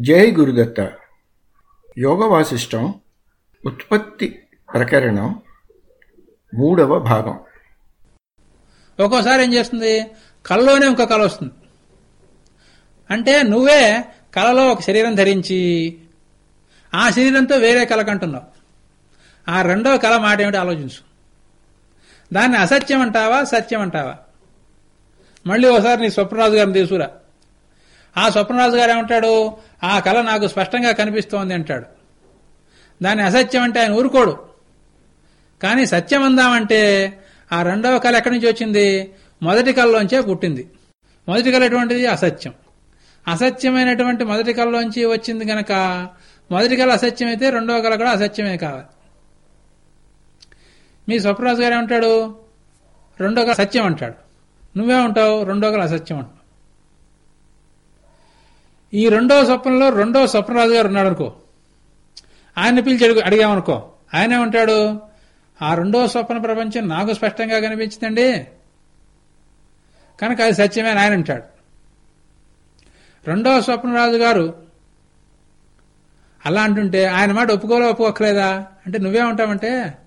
జై గురుదత్త. యోగ వాసిష్టం ఉత్పత్తి ప్రకరణం మూడవ భాగం. ఒక్కోసారి ఏం చేస్తుంది? కళలోనే ఇంకో కళ వస్తుంది. అంటే నువ్వే కళలో ఒక శరీరం ధరించి ఆ శరీరంతో వేరే కళ కంటున్నావు. ఆ రెండవ కళ మాట ఏమిటి ఆలోచించు. దాన్ని అసత్యం అంటావా సత్యం అంటావా? మళ్ళీ ఒకసారి నీ స్వప్నరాజు గారిని తీసుకురా. ఆ స్వప్నరాజు గారు ఏమంటాడు? ఆ కళ నాకు స్పష్టంగా కనిపిస్తోంది అంటాడు. దాన్ని అసత్యం అంటే ఆయన ఊరుకోడు. కానీ సత్యం అందామంటే ఆ రెండవ కళ ఎక్కడి నుంచి వచ్చింది? మొదటి కళలోంచే పుట్టింది. మొదటి కళ ఎటువంటిది? అసత్యం. అసత్యమైనటువంటి మొదటి కళలోంచి వచ్చింది గనక మొదటి కళ అసత్యమైతే రెండవ కళ కూడా అసత్యమే కావాలి. మీ స్వప్నరాజు గారు ఏమంటాడు? రెండో కళ సత్యం అంటాడు. నువ్వేమంటావు? రెండో కళ అసత్యం అంటావు ఈ రెండో స్వప్నంలో రెండో స్వప్నరాజు గారు ఉన్నాడు అనుకో. ఆయన్ని పిలిచి అడుగు అడిగామనుకో. ఆయన ఏమంటాడు? ఆ రెండో స్వప్న ప్రపంచం నాకు స్పష్టంగా కనిపించిందండి. కనుక అది సత్యమే ఆయన అంటాడు. రెండో స్వప్నరాజు గారు అలా అంటుంటే ఆయన మాట ఒప్పుకోలే ఒప్పుకోకలేదా అంటే నువ్వేమంటావంటే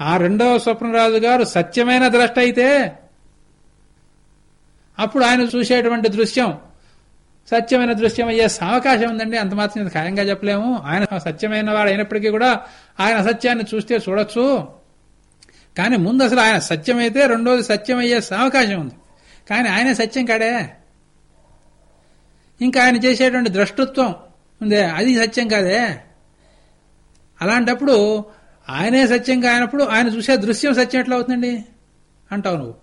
ఆ రెండవ స్వప్నరాజు గారు సత్యమైన ద్రష్ట అయితే అప్పుడు ఆయన చూసేటువంటి దృశ్యం సత్యమైన దృశ్యం అయ్యే అవకాశం ఉందండి. అంత మాత్రం ఖాయంగా చెప్పలేము. ఆయన సత్యమైన వాడు అయినప్పటికీ కూడా ఆయన అసత్యాన్ని చూస్తే చూడొచ్చు. కానీ ముందు అసలు ఆయన సత్యమైతే రెండోది సత్యం అయ్యే అవకాశం ఉంది. కానీ ఆయనే సత్యం కాడే. ఇంకా ఆయన చేసేటువంటి ద్రష్టత్వం ఉందే. అది సత్యం కాదే. అలాంటప్పుడు ఆయనే సత్యం కానప్పుడు ఆయన చూసే దృశ్యం సత్యం ఎట్లా అవుతుందండి? అంటావు నువ్వు.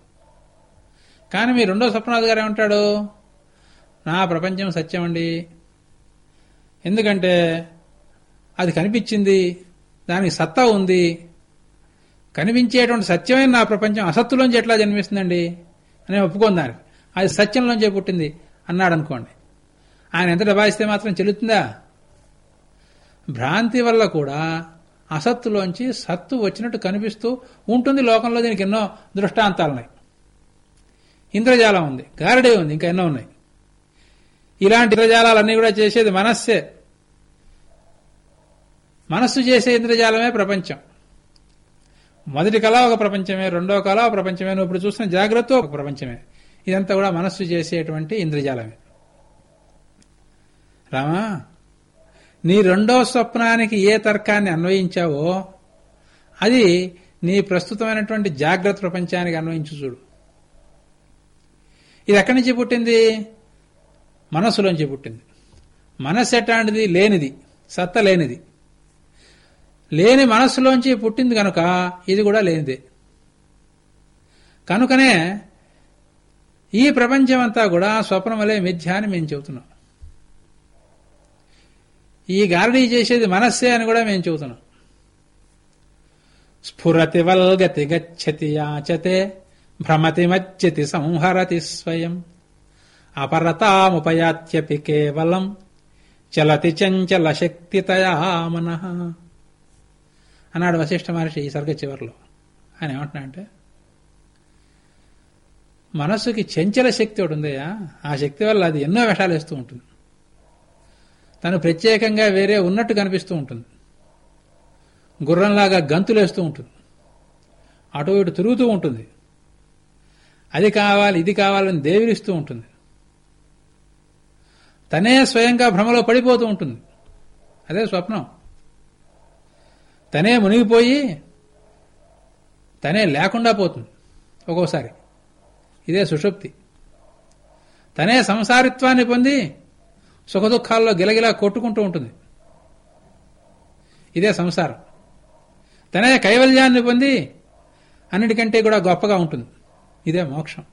కానీ మీ రెండో సప్నాథ్ గారు ఏమంటాడు? నా ప్రపంచం సత్యం అండి ఎందుకంటే అది కనిపించింది దానికి సత్తా ఉంది. కనిపించేటువంటి సత్యమైన నా ప్రపంచం అసత్తులోంచి ఎట్లా జన్మిస్తుందండి? అని ఒప్పుకోను దానికి అది సత్యంలోంచే పుట్టింది అన్నాడు అనుకోండి ఆయన ఎంత డబాయిస్తే మాత్రం చెల్లుతుందా? భ్రాంతి వల్ల కూడా అసత్తులోంచి సత్తు వచ్చినట్టు కనిపిస్తూ ఉంటుంది లోకంలో దీనికి ఎన్నో దృష్టాంతాలున్నాయి. ఇంద్రజాలం ఉంది గారడే ఉంది ఇంకా ఎన్నో ఉన్నాయి. ఇలాంటి ఇంద్రజాలాలన్నీ కూడా చేసేది మనస్సే. మనస్సు చేసే ఇంద్రజాలమే ప్రపంచం. మొదటి కళ ఒక ప్రపంచమే రెండో కళ ఒక ప్రపంచమే. నువ్వు ఇప్పుడు చూసిన జాగ్రత్త ఒక ప్రపంచమే. ఇదంతా కూడా మనస్సు చేసేటువంటి ఇంద్రజాలమే. రామా నీ రెండో స్వప్నానికి ఏ తర్కాన్ని అన్వయించావో అది నీ ప్రస్తుతమైనటువంటి జాగ్రత్త ప్రపంచానికి అన్వయించు చూడు. ఇది ఎక్కడి నుంచి పుట్టింది? మనస్సులోంచి పుట్టింది. మనస్సు ఎట్లాంటిది? లేనిది. సత్త లేనిది. లేని మనస్సులోంచి పుట్టింది కనుక ఇది కూడా లేనిదే. కనుకనే ఈ ప్రపంచం అంతా కూడా స్వప్నమలే మిథ్య అని మేము చెబుతున్నాం. ఈ గారడీ చేసేది మనస్సే అని కూడా మేము చెబుతున్నాం. స్ఫురతి వల్గతి గచ్చతి యాచతే భ్రమతి మచ్చతి సంహరతి స్వయం. అపరతాముపయాత్యపి కేవలం చలతి చంచల శక్తితయా మన. అన్నాడు వశిష్ఠ మహర్షి ఈ సర్గ చివరిలో. ఆయన ఏమంటున్నా అంటే మనస్సుకి చంచల శక్తి ఒకటి ఉందయ్యా. ఆ శక్తి వల్ల అది ఎన్నో వేషాలు వేస్తూ ఉంటుంది. తను ప్రత్యేకంగా వేరే ఉన్నట్టు కనిపిస్తూ ఉంటుంది. గుర్రంలాగా గంతులేస్తూ ఉంటుంది. అటు ఇటు తిరుగుతూ ఉంటుంది. అది కావాలి ఇది కావాలని దేవిలిస్తూ ఉంటుంది. తనే స్వయంగా భ్రమలో పడిపోతూ ఉంటుంది. అదే స్వప్నం. తనే మునిగిపోయి తనే లేకుండా పోతుంది ఒక్కోసారి. ఇదే సుషుప్తి. తనే సంసారిత్వాన్ని పొంది సుఖదుఖాల్లో గిలగిలా కొట్టుకుంటూ ఉంటుంది. ఇదే సంసారం. తనే కైవల్యాన్ని పొంది అన్నిటికంటే కూడా గొప్పగా ఉంటుంది. ఇదే మోక్షం.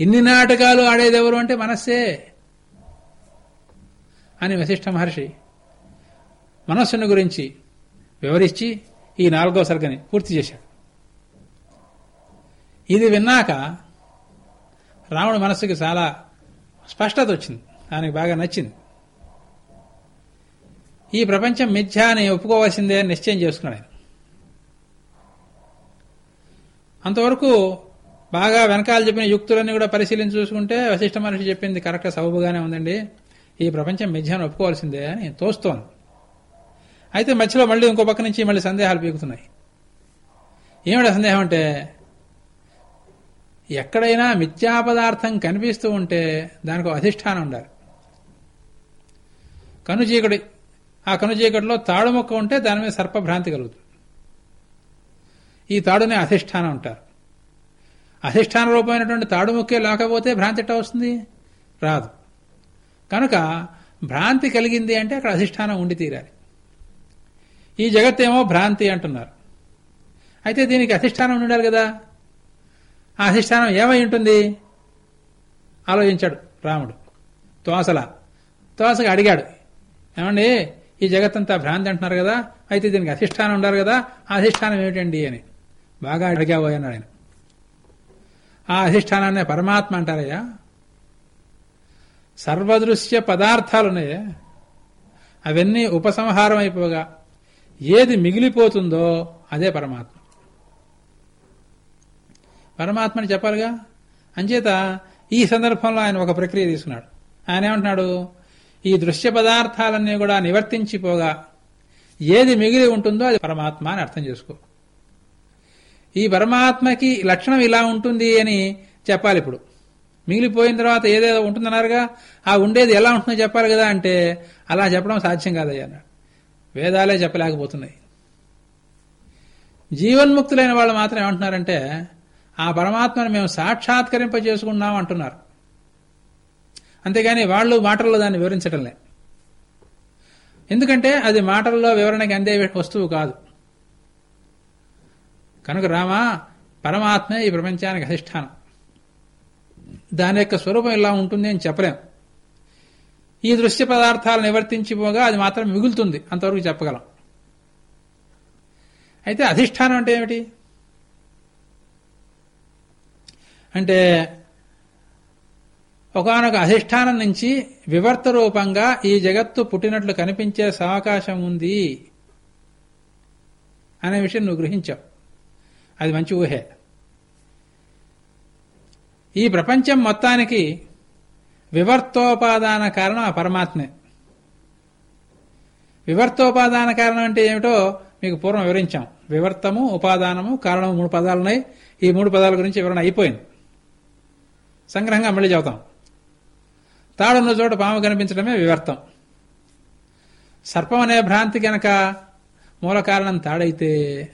ఇన్ని నాటకాలు ఆడేదెవరు అంటే మనస్సే. అని వశిష్ఠ మహర్షి మనస్సును గురించి వివరించి ఈ నాలుగో సర్గని పూర్తి చేశాడు. ఇది విన్నాక రాముడు మనస్సుకి చాలా స్పష్టత వచ్చింది. ఆయనకు బాగా నచ్చింది. ఈ ప్రపంచం మిథ్యా అని ఒప్పుకోవాల్సిందే అని నిశ్చయం చేసుకున్నాడు ఆయన. అంతవరకు బాగా వెనకాల చెప్పిన యుక్తులన్నీ కూడా పరిశీలించి చూసుకుంటే వశిష్ఠ మహర్షి చెప్పింది కరెక్ట్ సబబుగానే ఉందండి. ఈ ప్రపంచం మిథ్యాన్ని ఒప్పుకోవాల్సిందే అని తోస్తోంది. అయితే మధ్యలో మళ్ళీ ఇంకో పక్క నుంచి మళ్ళీ సందేహాలు పీకుతున్నాయి. ఏమిటి సందేహం అంటే? ఎక్కడైనా మిథ్యా పదార్థం కనిపిస్తూ ఉంటే దానికి అధిష్టానం ఉండాలి. కనుచీకటి. ఆ కనుచీకటిలో తాడు మొక్క ఉంటే దాని మీద సర్పభ్రాంతి కలుగుతుంది. ఈ తాడునే అధిష్టానం అంటారు. అధిష్టాన రూపమైనటువంటి తాడు మొక్కే లేకపోతే భ్రాంతి ఎట్లా వస్తుంది? రాదు. కనుక భ్రాంతి కలిగింది అంటే అక్కడ అధిష్టానం ఉండి తీరాలి. ఈ జగత్తేమో భ్రాంతి అంటున్నారు. అయితే దీనికి అధిష్టానం ఉండాలి కదా? ఆ అధిష్టానం ఏమై ఉంటుంది? ఆలోచించాడు రాముడు. తోసల. తోసగా అడిగాడు. ఏమండి ఈ జగత్తంతా భ్రాంతి అంటున్నారు కదా? అయితే దీనికి అధిష్టానం ఉండాలి కదా? ఆ అధిష్టానం ఏమిటండి అని. బాగా అడిగావు అన్నాడు ఆయన. ఆ అధిష్టానాన్ని పరమాత్మ అంటారయ్యా. సర్వదృశ్య పదార్థాలున్నాయే. అవన్నీ ఉపసంహారం అయిపోగా ఏది మిగిలిపోతుందో అదే పరమాత్మ. పరమాత్మని చెప్పాలిగా? అంచేత ఈ సందర్భంలో ఆయన ఒక ప్రక్రియ తీసుకున్నాడు. ఆయన ఏమంటున్నాడు? ఈ దృశ్య పదార్థాలన్నీ కూడా నివర్తించిపోగా ఏది మిగిలి ఉంటుందో అది పరమాత్మ అని అర్థం చేసుకో. ఈ పరమాత్మకి లక్షణం ఇలా ఉంటుంది అని చెప్పాలి ఇప్పుడు మిగిలిపోయిన తర్వాత ఏదేదో ఉంటుందన్నారుగా? ఆ ఉండేది ఎలా ఉంటుందో చెప్పాలి కదా అంటే అలా చెప్పడం సాధ్యం కాదయ్యా అన్నాడు. వేదాలే చెప్పలేకపోతున్నాయి. జీవన్ముక్తులైన వాళ్ళు మాత్రం ఏమంటున్నారంటే ఆ పరమాత్మను మేము సాక్షాత్కరింపజేసుకున్నాం అంటున్నారు. అంతేగాని వాళ్ళు మాటల్లో దాన్ని వివరించటంలే. ఎందుకంటే అది మాటల్లో వివరణకి అందే వస్తువు కాదు. కనుక రామా పరమాత్మే ఈ ప్రపంచానికి అధిష్టానం. దాని యొక్క స్వరూపం ఇలా ఉంటుంది అని చెప్పలేం. ఈ దృశ్య పదార్థాలు నివర్తించిపోగా అది మాత్రం మిగులుతుంది. అంతవరకు చెప్పగలం. అయితే అధిష్టానం అంటే ఏమిటి? అంటే ఒకనొక అధిష్టానం నుంచి వివర్త రూపంగా ఈ జగత్తు పుట్టినట్లు కనిపించే అవకాశం ఉంది అనే విషయం నువ్వు గ్రహించావు. అది మంచి ఊహే. ఈ ప్రపంచం మొత్తానికి వివర్తోపాదాన కారణం ఆ పరమాత్మే. వివర్తోపాదాన కారణం అంటే ఏమిటో మీకు పూర్వం వివరించాం. వివర్తము ఉపాదానము కారణము మూడు పదాలున్నాయి. ఈ మూడు పదాల గురించి వివరణ అయిపోయింది. సంగ్రహంగా మళ్ళీ చెబుతాం. తాడున్న చోట పాము కనిపించడమే వివర్తం. సర్పం అనే భ్రాంతి గనక మూల కారణం తాడైతే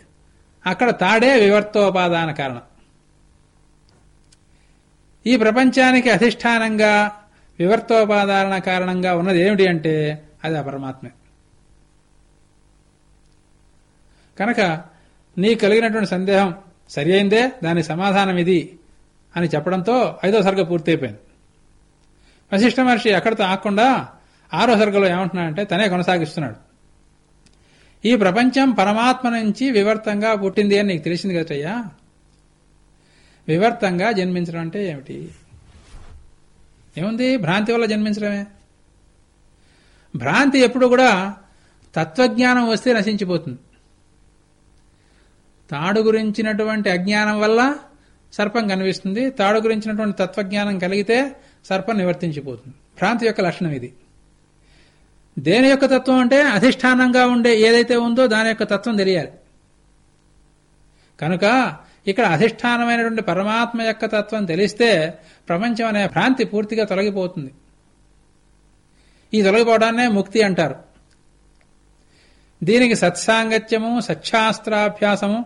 అక్కడ తాడే వివర్తోపాదాన కారణం. ఈ ప్రపంచానికి అధిష్టానంగా వివర్తోపాదారణ కారణంగా ఉన్నది ఏమిటి అంటే అది అపరమాత్మే. కనుక నీ కలిగినటువంటి సందేహం సరి అయిందే దాని సమాధానం ఇది అని చెప్పడంతో ఐదో సర్గ పూర్తయిపోయింది. వశిష్ఠ మహర్షి అక్కడితో ఆకుండా ఆరో సర్గలో ఏమంటున్నాడంటే తనే కొనసాగిస్తున్నాడు. ఈ ప్రపంచం పరమాత్మ నుంచి వివర్తంగా పుట్టింది అని నీకు తెలిసింది కదయ్యా వివర్తంగా జన్మించడం అంటే ఏమిటి? ఏముంది? భ్రాంతి వల్ల జన్మించడమే. భ్రాంతి ఎప్పుడు కూడా తత్వజ్ఞానం వస్తే నశించిపోతుంది. తాడు గురించినటువంటి అజ్ఞానం వల్ల సర్పం కనిపిస్తుంది. తాడు గురించినటువంటి తత్వజ్ఞానం కలిగితే సర్పం నివర్తించిపోతుంది. భ్రాంతి యొక్క లక్షణం ఇది. దేని యొక్క తత్వం అంటే అధిష్టానంగా ఉండే ఏదైతే ఉందో దాని యొక్క తత్వం తెలియాలి. కనుక ఇక్కడ అధిష్టానమైనటువంటి పరమాత్మ యొక్క తత్వం తెలిస్తే ప్రపంచం అనే భ్రాంతి పూర్తిగా తొలగిపోతుంది. ఈ తొలగిపోవడాన్నే ముక్తి అంటారు. దీనికి సత్సాంగత్యము సత్శాస్త్రాభ్యాసము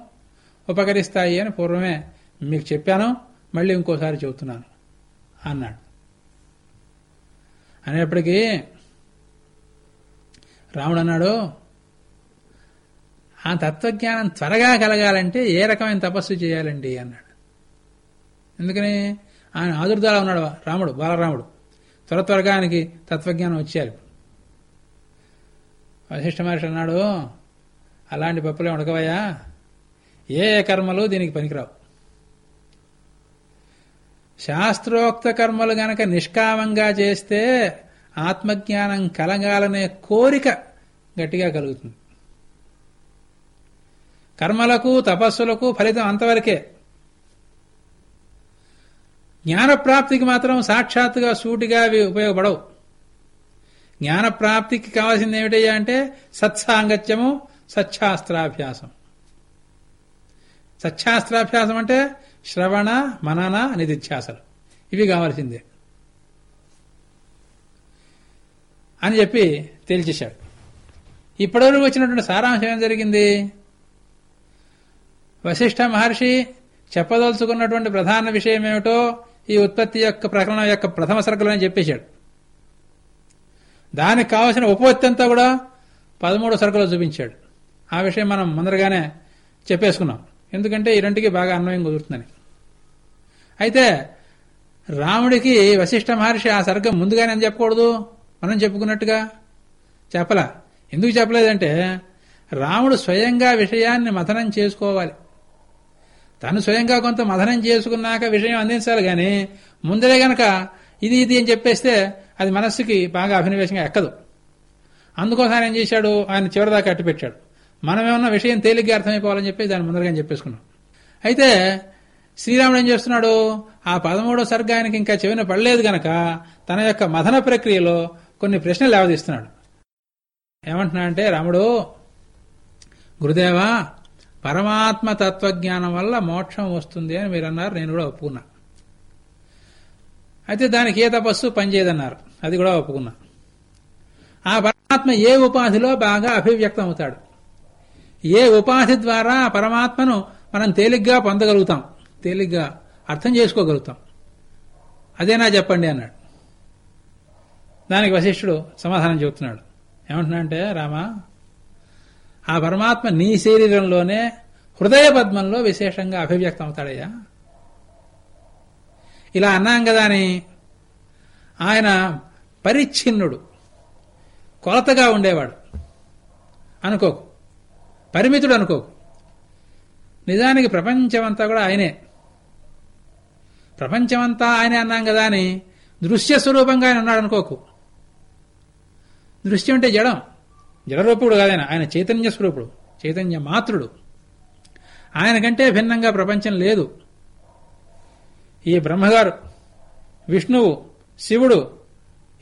ఉపకరిస్తాయి అని పూర్వమే మీకు చెప్పాను. మళ్ళీ ఇంకోసారి చెబుతున్నాను. అన్నాడు. అనేప్పటికీ రాముడు అన్నాడు ఆ తత్వజ్ఞానం త్వరగా కలగాలంటే ఏ రకమైన తపస్సు చేయాలండి అన్నాడు. ఎందుకని? ఆయన ఆదుర్దాలో ఉన్నాడు రాముడు బాలరాముడు. త్వర త్వరగా ఆయనకి తత్వజ్ఞానం వచ్చారు వశిష్ఠ మహర్షి అన్నాడు అలాంటి పప్పులే ఉడకవయ్యా. ఏ ఏ కర్మలు దీనికి పనికిరావు. శాస్త్రోక్త కర్మలు గనక నిష్కామంగా చేస్తే ఆత్మజ్ఞానం కలగాలనే కోరిక గట్టిగా కలుగుతుంది. కర్మలకు తపస్సులకు ఫలితం అంతవరకే. జ్ఞానప్రాప్తికి మాత్రం సాక్షాత్తుగా సూటిగా అవి ఉపయోగపడవు. జ్ఞాన ప్రాప్తికి కావాల్సింది ఏమిటయ్యా అంటే సత్సాంగత్యము సచ్ఛాస్త్రాభ్యాసం సచ్ఛాస్త్రాభ్యాసం అంటే శ్రవణ మనన నిధిధ్యాసలు. ఇవి కావాల్సిందే. అని చెప్పి తేల్చేశాడు. ఇప్పటివరకు వచ్చినటువంటి సారాంశం ఏం జరిగింది? వశిష్ఠ మహర్షి చెప్పదలుచుకున్నటువంటి ప్రధాన విషయం ఏమిటో ఈ ఉత్పత్తి యొక్క ప్రకరణం యొక్క ప్రథమ సరుకులని చెప్పేశాడు. దానికి కావలసిన ఉపపత్తి అంతా కూడా పదమూడు సరుకులు చూపించాడు. ఆ విషయం మనం ముందరగానే చెప్పేసుకున్నాం. ఎందుకంటే ఈ రెండుకి బాగా అన్వయం కుదురుతుందని. అయితే రాముడికి వశిష్ఠ మహర్షి ఆ సర్గం ముందుగానే అని చెప్పకూడదు? మనం చెప్పుకున్నట్టుగా చెప్పలా. ఎందుకు చెప్పలేదంటే రాముడు స్వయంగా విషయాన్ని మథనం చేసుకోవాలి. తను స్వయంగా కొంత మథనం చేసుకున్నాక విషయం అందించాలి గాని ముందరే గనక ఇది ఇది అని చెప్పేస్తే అది మనస్సుకి బాగా అభినవేశంగా ఎక్కదు. అందుకోసం ఆయన ఏం చేశాడు? ఆయన చివరిదాకా అట్టుపెట్టాడు మనమేమన్నా విషయం తేలిగ్గా అర్థమైపోవాలని చెప్పి దాన్ని ముందరగా చెప్పేసుకున్నాం. అయితే శ్రీరాముడు ఏం చేస్తున్నాడు? ఆ పదమూడో సర్గానికి ఇంకా చెవిన పడలేదు గనక తన యొక్క మథన ప్రక్రియలో కొన్ని ప్రశ్నలు లేవదీస్తున్నాడు ఏమంటున్నాడంటే రాముడు గురుదేవా పరమాత్మ తత్వజ్ఞానం వల్ల మోక్షం వస్తుంది అని మీరు అన్నారు నేను కూడా ఒప్పుకున్నా. అయితే దానికి ఏ తపస్సు పనిచేయదన్నారు అది కూడా ఒప్పుకున్నా. ఆ పరమాత్మ ఏ ఉపాధిలో బాగా అభివ్యక్తం అవుతాడు ఏ ఉపాధి ద్వారా పరమాత్మను మనం తేలిగ్గా పొందగలుగుతాం? తేలిగ్గా అర్థం చేసుకోగలుగుతాం. అదేనా చెప్పండి అన్నాడు. దానికి వశిష్ఠుడు సమాధానం చెబుతున్నాడు. ఏమంటున్నాడంటే రామా ఆ పరమాత్మ నీ శరీరంలోనే హృదయ పద్మంలో విశేషంగా అభివ్యక్తం అవుతాడయ్యా ఇలా అన్నాం కదా అని ఆయన పరిచ్ఛిన్నుడు కొలతగా ఉండేవాడు. అనుకోకు. పరిమితుడు అనుకోకు. నిజానికి ప్రపంచమంతా కూడా ఆయనే. ప్రపంచమంతా ఆయనే అన్నాం కదా అని దృశ్య స్వరూపంగా ఆయన ఉన్నాడు అనుకోకు దృశ్యం అంటే జడం. జడరూపుడు కాదాయన ఆయన చైతన్య స్వరూపుడు చైతన్య మాతృడు. ఆయన కంటే భిన్నంగా ప్రపంచం లేదు. ఈ బ్రహ్మగారు విష్ణువు శివుడు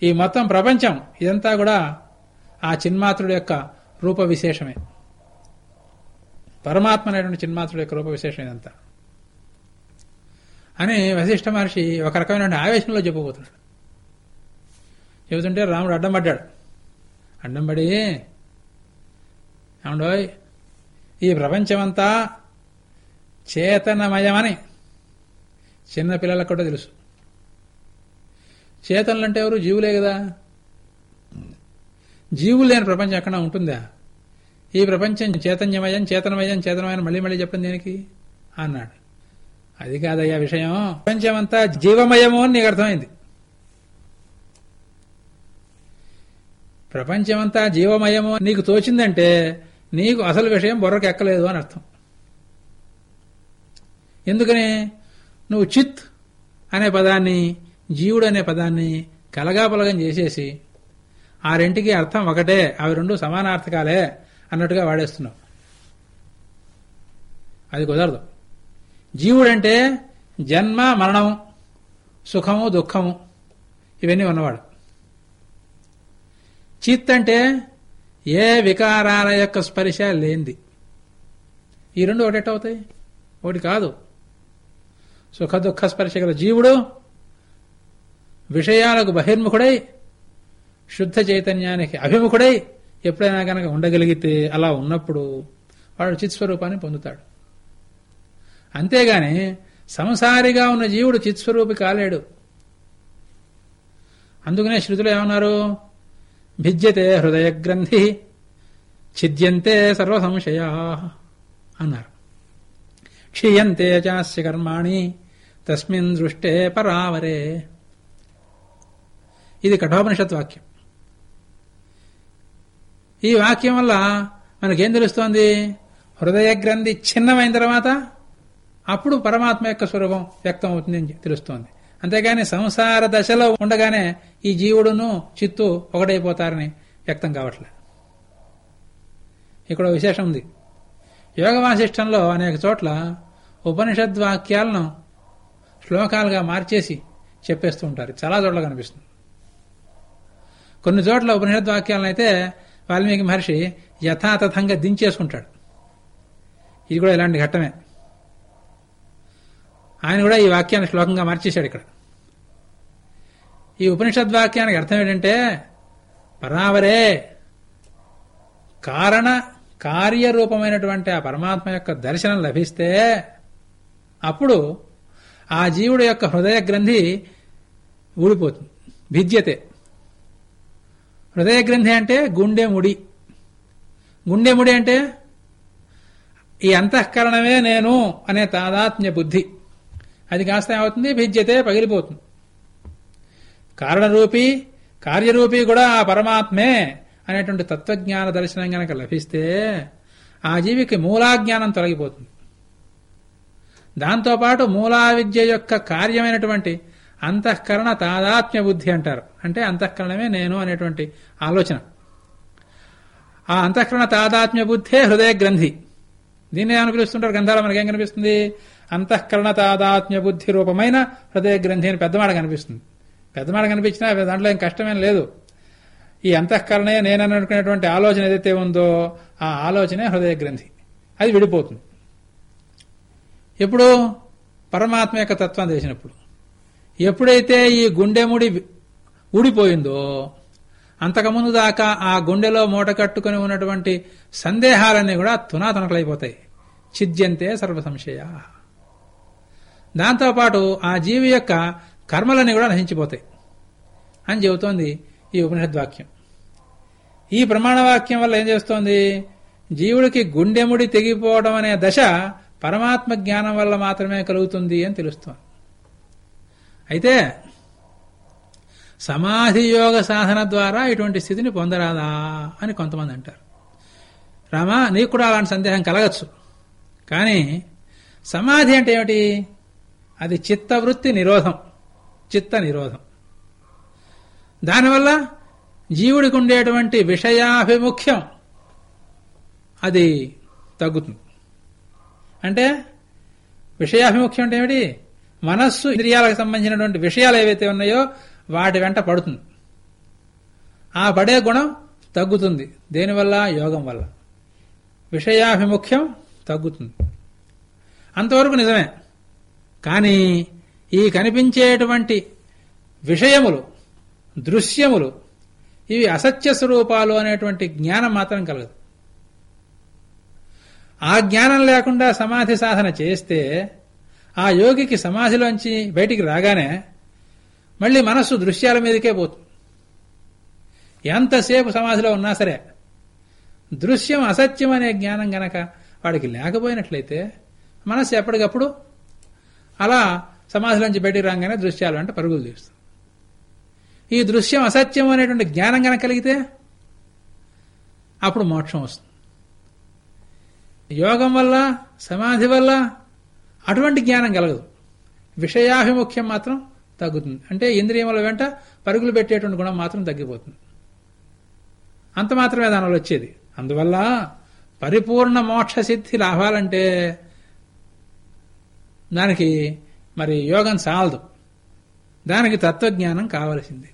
ఈ మొత్తం ప్రపంచం ఇదంతా కూడా ఆ చిన్మాత్రుడు యొక్క రూప విశేషమే పరమాత్మ అనేటువంటి చిన్మాత్రుడు యొక్క రూప విశేషం ఇదంతా. అని వశిష్ఠ మహర్షి ఒక రకమైన ఆవేశంలో చెప్పబోతున్నాడు చెబుతుంటే రాముడు అడ్డం పడ్డాడు. అడ్డం పడి ఏమండోయ్ ఈ ప్రపంచమంతా చేతనమయమని చిన్న పిల్లలకు కూడా తెలుసు. చేతనులు అంటే ఎవరు? జీవులే కదా. జీవులు లేని ప్రపంచం ఎక్కడ ఉంటుందా? ఈ ప్రపంచం చైతన్యమయం చేతనమయం చేతనమయం మళ్ళీ మళ్ళీ చెప్పండి దేనికి? అన్నాడు. అది కాదయ్యా విషయం. ప్రపంచమంతా జీవమయము అని నీకు అర్థమైంది. ప్రపంచమంతా జీవమయము నీకు తోచిందంటే నీకు అసలు విషయం బుర్రకు ఎక్కలేదు అని అర్థం. ఎందుకని? నువ్వు చిత్ అనే పదాన్ని జీవుడు అనే పదాన్ని కలగాపలగం చేసేసి ఆ రెంటికి అర్థం ఒకటే అవి రెండు సమానార్థకాలే అన్నట్టుగా వాడేస్తున్నావు. అది కుదరదు. జీవుడంటే జన్మ మరణం సుఖము దుఃఖము ఇవన్నీ ఉన్నవాడు. చిత్ అంటే ఏ వికారాల యొక్క స్పర్శ లేనిది. ఈ రెండు ఒకటెట్టవుతాయి ఒకటి కాదు. సుఖ దుఃఖ స్పర్శ గల జీవుడు విషయాలకు బహిర్ముఖుడై శుద్ధ చైతన్యానికి అభిముఖుడై ఎప్పుడైనా కనుక ఉండగలిగితే అలా ఉన్నప్పుడు వాడు చిత్స్వరూపాన్ని పొందుతాడు. అంతేగాని సంసారిగా ఉన్న జీవుడు చిత్స్వరూపి కాలేడు. అందుకనే శృతులు ఏమన్నారు? భిద్యతే హృదయ గ్రంథి ఛిద్యంతే సర్వ సంశయా అన్నారు క్షీయంతే చాస్య కర్మాణి తస్మిన్ దృష్టే పరావరే ఇది కఠోపనిషత్ వాక్యం. ఈ వాక్యం వల్ల మనకేం తెలుస్తోంది? హృదయ గ్రంథి చిన్నమైన తర్వాత అప్పుడు పరమాత్మ యొక్క స్వరూపం వ్యక్తం అవుతుంది తెలుస్తోంది. అంతేగాని సంసార దశలో ఉండగానే ఈ జీవుడును చిత్తు ఒకటైపోతారని వ్యక్తం కావట్లే. ఇక్కడ విశేషం ఉంది. యోగ వాసిష్టంలో అనేక చోట్ల ఉపనిషద్వాక్యాలను శ్లోకాలుగా మార్చేసి చెప్పేస్తూ ఉంటారు. చాలా చోట్ల కనిపిస్తుంది. కొన్ని చోట్ల ఉపనిషద్ వాక్యాలను అయితే వాల్మీకి మహర్షి యథాతథంగా దించేసుకుంటాడు. ఇది కూడా ఇలాంటి ఘట్టమే. ఆయన కూడా ఈ వాక్యాన్ని శ్లోకంగా మార్చేశాడు ఇక్కడ. ఈ ఉపనిషద్ వాక్యానికి అర్థం ఏంటంటే పరావరే కారణ కార్యరూపమైనటువంటి ఆ పరమాత్మ యొక్క దర్శనం లభిస్తే అప్పుడు ఆ జీవుడు యొక్క హృదయ గ్రంథి ఊడిపోతుంది భిద్యతే. హృదయ గ్రంథి అంటే గుండె ముడి. గుండె ముడి అంటే ఈ అంతఃకరణమే నేను అనే తాదాత్మ్య బుద్ధి. అది కాస్త ఏమవుతుంది? భిద్యతే పగిలిపోతుంది. కారణరూపి కార్యరూపి కూడా ఆ పరమాత్మే అనేటువంటి తత్వజ్ఞాన దర్శనం గనక లభిస్తే ఆ జీవికి మూలాజ్ఞానం తొలగిపోతుంది. దాంతోపాటు మూలా విద్య యొక్క కార్యమైనటువంటి అంతఃకరణ తాదాత్మ్య బుద్ధి అంటారు. అంటే అంతఃకరణమే నేను అనేటువంటి ఆలోచన. ఆ అంతఃకరణ తాదాత్మ్య బుద్ధే హృదయ గ్రంథి దీన్ని ఏమని పిలుస్తుంటారు? గ్రంథాలు మనకేం కనిపిస్తుంది? అంతఃకరణ తాదాత్మ్య బుద్ధి రూపమైన హృదయ గ్రంథి అని పెద్దమాట కనిపిస్తుంది. పెద్దమాట కనిపించినా దాంట్లో ఏం కష్టమేం లేదు. ఈ అంతఃకరణే నేనని అనుకునేటువంటి ఆలోచన ఏదైతే ఉందో ఆ ఆలోచనే హృదయ గ్రంథి అది విడిపోతుంది. ఎప్పుడు పరమాత్మ యొక్క తత్వం తెలిసినప్పుడు ఎప్పుడైతే ఈ గుండెముడి ఊడిపోయిందో అంతకుముందు దాకా ఆ గుండెలో మూట కట్టుకుని ఉన్నటువంటి సందేహాలన్నీ కూడా తునాతునకలైపోతాయి. ఛిద్యంతే సర్వ సంశయ దాంతోపాటు ఆ జీవి యొక్క కర్మలన్నీ కూడా నశించిపోతాయి అని చెబుతోంది ఈ ఉపనిషద్వాక్యం. ఈ ప్రమాణవాక్యం వల్ల ఏం చేస్తోంది? జీవుడికి గుండెముడి తెగిపోవడం అనే దశ పరమాత్మ జ్ఞానం వల్ల మాత్రమే కలుగుతుంది అని తెలుస్తోంది. అయితే సమాధి యోగ సాధన ద్వారా ఇటువంటి స్థితిని పొందరాదా అని కొంతమంది అంటారు. రామా నీకు కూడా అలాంటి సందేహం కలగచ్చు. కానీ సమాధి అంటే ఏమిటి? అది చిత్తవృత్తి నిరోధం. చిత్త నిరోధం. దానివల్ల జీవుడికి ఉండేటువంటి విషయాభిముఖ్యం అది తగ్గుతుంది. అంటే విషయాభిముఖ్యం అంటే ఏమిటి? మనస్సు ఇంద్రియాలకు సంబంధించినటువంటి విషయాలు ఏవైతే ఉన్నాయో వాటి వెంట పడుతుంది. ఆ పడే గుణం తగ్గుతుంది. దేనివల్ల? యోగం వల్ల. విషయాభిముఖ్యం తగ్గుతుంది. అంతవరకు నిజమే. కానీ ఈ కనిపించేటువంటి విషయములు దృశ్యములు ఇవి అసత్య స్వరూపాలు అనేటువంటి జ్ఞానం మాత్రం కలగదు. ఆ జ్ఞానం లేకుండా సమాధి సాధన చేస్తే ఆ యోగికి సమాధిలోంచి బయటికి రాగానే మళ్ళీ మనస్సు దృశ్యాల మీదకే పోతుంది. ఎంతసేపు సమాధిలో ఉన్నా సరే దృశ్యం అసత్యం అనే జ్ఞానం గనక వాడికి లేకపోయినట్లయితే మనస్సు ఎప్పటికప్పుడు అలా సమాధిలోంచి బయటికి రాగానే దృశ్యాలు అంటే పరుగులు తీస్తుంది ఈ దృశ్యం అసత్యం అనేటువంటి జ్ఞానం గనక కలిగితే అప్పుడు మోక్షం వస్తుంది. యోగం వల్ల సమాధి వల్ల అటువంటి జ్ఞానం కలగదు. విషయాభిముఖ్యం మాత్రం తగ్గుతుంది. అంటే ఇంద్రియముల వెంట పరుగులు పెట్టేటువంటి గుణం మాత్రం తగ్గిపోతుంది. అంత మాత్రమే దానివల్ల వచ్చేది. అందువల్ల పరిపూర్ణ మోక్ష సిద్ధి లాభాలంటే దానికి మరి యోగం చాలదు. దానికి తత్వజ్ఞానం కావలసింది.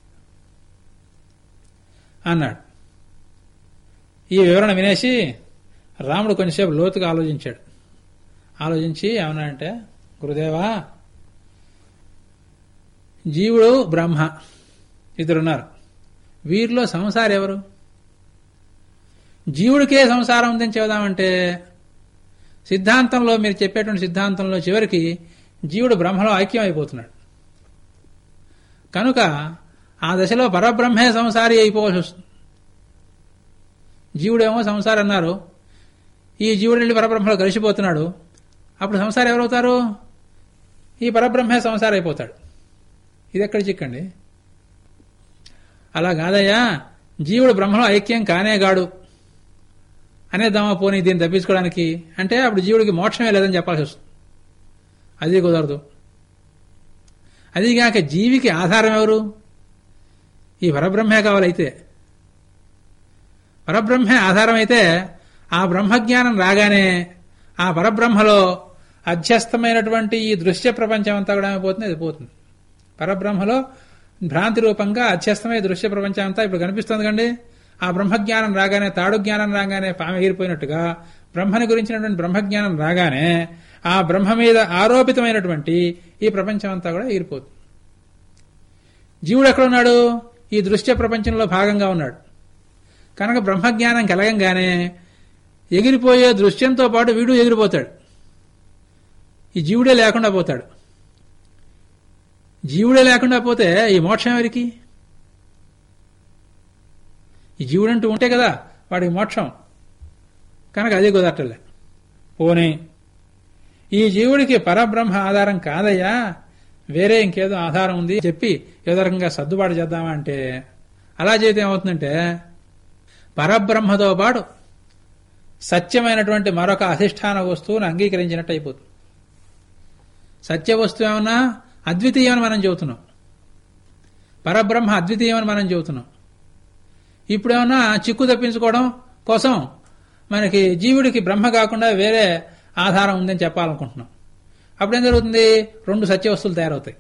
అన్నాడు. ఈ వివరణ వినేసి రాముడు కొంచెంసేపు లోతుగా ఆలోచించాడు. ఆలోచించి ఏమన్నాడంటే గురుదేవా జీవుడు బ్రహ్మ ఇద్దరున్నారు. వీరిలో సంసారం ఎవరు? జీవుడికే సంసారం ఉందని చెబుదామంటే సిద్ధాంతంలో మీరు చెప్పేటువంటి సిద్ధాంతంలో చివరికి జీవుడు బ్రహ్మలో ఐక్యం అయిపోతున్నాడు కనుక ఆ దశలో పరబ్రహ్మే సంసారి అయిపోవాల్సి వస్తుంది. జీవుడేమో సంసారం అన్నారు. ఈ జీవుడు వెళ్ళి పరబ్రహ్మలో కలిసిపోతున్నాడు. అప్పుడు సంసారం ఎవరవుతారు? ఈ పరబ్రహ్మే సంసారం అయిపోతాడు. ఇది ఎక్కడ చిక్కండి? అలా కాదయ్యా. జీవుడు బ్రహ్మలో ఐక్యం కానేగాడు అనేద్దామా పోనీ దీన్ని తప్పించుకోవడానికి? అంటే అప్పుడు జీవుడికి మోక్షమే లేదని చెప్పాల్సి వస్తుంది. అది కుదరదు. అదిగాక జీవికి ఆధారం ఎవరు? ఈ పరబ్రహ్మే కావాలైతే. పరబ్రహ్మే ఆధారం అయితే ఆ బ్రహ్మజ్ఞానం రాగానే ఆ పరబ్రహ్మలో అధ్యస్తమైనటువంటి ఈ దృశ్య ప్రపంచం అంతా కూడా పోతుంది? అది పోతుంది. పరబ్రహ్మలో భ్రాంతి రూపంగా అధ్యస్తమై దృశ్య ప్రపంచం అంతా ఇప్పుడు కనిపిస్తుంది కండి. ఆ బ్రహ్మజ్ఞానం రాగానే తాడు జ్ఞానం రాగానే పాము ఎగిరిపోయినట్టుగా బ్రహ్మని గురించినటువంటి బ్రహ్మజ్ఞానం రాగానే ఆ బ్రహ్మ మీద ఆరోపితమైనటువంటి ఈ ప్రపంచం అంతా కూడా ఎగిరిపోతుంది. జీవుడు ఎక్కడున్నాడు? ఈ దృశ్య ప్రపంచంలో భాగంగా ఉన్నాడు. కనుక బ్రహ్మజ్ఞానం కలగంగానే ఎగిరిపోయే దృశ్యంతో పాటు వీడు ఎగిరిపోతాడు. ఈ జీవుడే లేకుండా పోతాడు. జీవుడే లేకుండా పోతే ఈ మోక్షం ఎవరికి? ఈ జీవుడంటూ ఉంటే కదా వాడికి మోక్షం. కనుక అదే కుదరటలే పోనీ ఈ జీవుడికి పరబ్రహ్మ ఆధారం కాదయ్యా. వేరే ఇంకేదో ఆధారం ఉంది చెప్పి ఏదో రకంగా సర్దుబాటు చేద్దామా అంటే అలా చేస్తే ఏమవుతుందంటే పరబ్రహ్మతో పాటు సత్యమైనటువంటి మరొక అధిష్టాన వస్తువును అంగీకరించినట్టు అయిపోతుంది. సత్య వస్తువు ఏమన్నా? అద్వితీయమని మనం చెబుతున్నాం. పరబ్రహ్మ అద్వితీయమని మనం చెబుతున్నాం. ఇప్పుడేమన్నా చిక్కు తప్పించుకోవడం కోసం మనకి జీవుడికి బ్రహ్మ కాకుండా వేరే ఆధారం ఉందని చెప్పాలనుకుంటున్నాం. అప్పుడేం జరుగుతుంది? రెండు సత్య వస్తువులు తయారవుతాయి.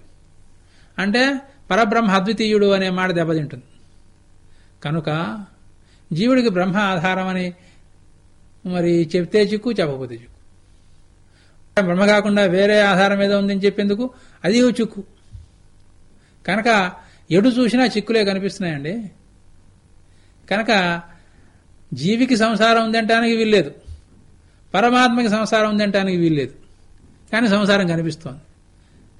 అంటే పరబ్రహ్మ అద్వితీయుడు అనే మాట దెబ్బతింటుంది. కనుక జీవుడికి బ్రహ్మ ఆధారం అని మరి చెప్తే చిక్కు చెప్పకపోతే చిక్కు. బ్రహ్మ కాకుండా వేరే ఆధారం ఏదో ఉందని చెప్పేందుకు అది చిక్కు. కనుక ఎడు చూసినా చిక్కులే కనిపిస్తున్నాయండి. కనుక జీవికి సంసారం ఉందంటానికి వీల్లేదు. పరమాత్మకి సంసారం ఉందంటానికి వీల్లేదు. కానీ సంసారం కనిపిస్తోంది.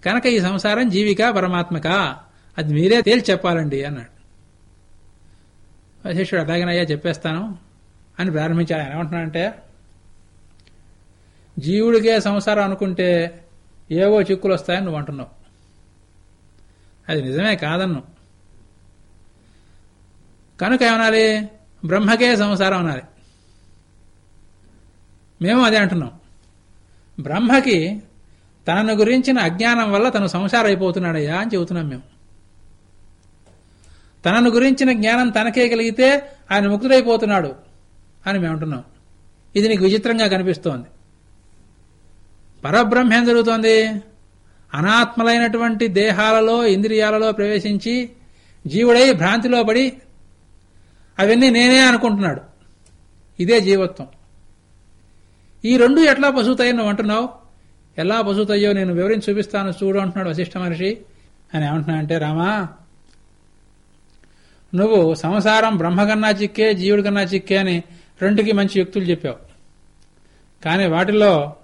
కనుక ఈ సంసారం జీవిక పరమాత్మక? అది మీరే తేల్చి చెప్పాలండి అన్నాడు. వశిష్ఠుడు అలాగేనయ్యా చెప్పేస్తాను అని ప్రారంభించాడు ఆయన ఏమంటున్నానంటే జీవుడికే సంసారం అనుకుంటే ఏవో చిక్కులు వస్తాయని నువ్వు అంటున్నావు. అది నిజమే కాదన్నావు కనుక ఏమనాలి? బ్రహ్మకే సంసారం అనాలి. మేము అదే అంటున్నాం. బ్రహ్మకి తనను గురించిన అజ్ఞానం వల్ల తను సంసారం అయిపోతున్నాడయ్యా అని చెబుతున్నాం మేము. తనను గురించిన జ్ఞానం తనకే కలిగితే ఆయన ముక్తుడైపోతున్నాడు అని మేము అంటున్నాం. ఇది నీకు విచిత్రంగా కనిపిస్తోంది. పరబ్రహ్మ ఏం జరుగుతోంది? అనాత్మలైనటువంటి దేహాలలో ఇంద్రియాలలో ప్రవేశించి జీవుడై భ్రాంతిలో పడి అవన్నీ నేనే అనుకుంటున్నాడు. ఇదే జీవత్వం. ఈ రెండు ఎట్లా పసుతాయని నువ్వు అంటున్నావు? ఎలా పసుతాయో నేను వివరించి చూపిస్తాను చూడు అంటున్నాడు వశిష్ఠ మహర్షి. అని ఏమంటున్నా అంటే రామా నువ్వు సంసారం బ్రహ్మకన్నా చిక్కే జీవుడి కన్నా చిక్కే అని రెండుకి మంచి యుక్తులు చెప్పావు. కానీ వాటిలో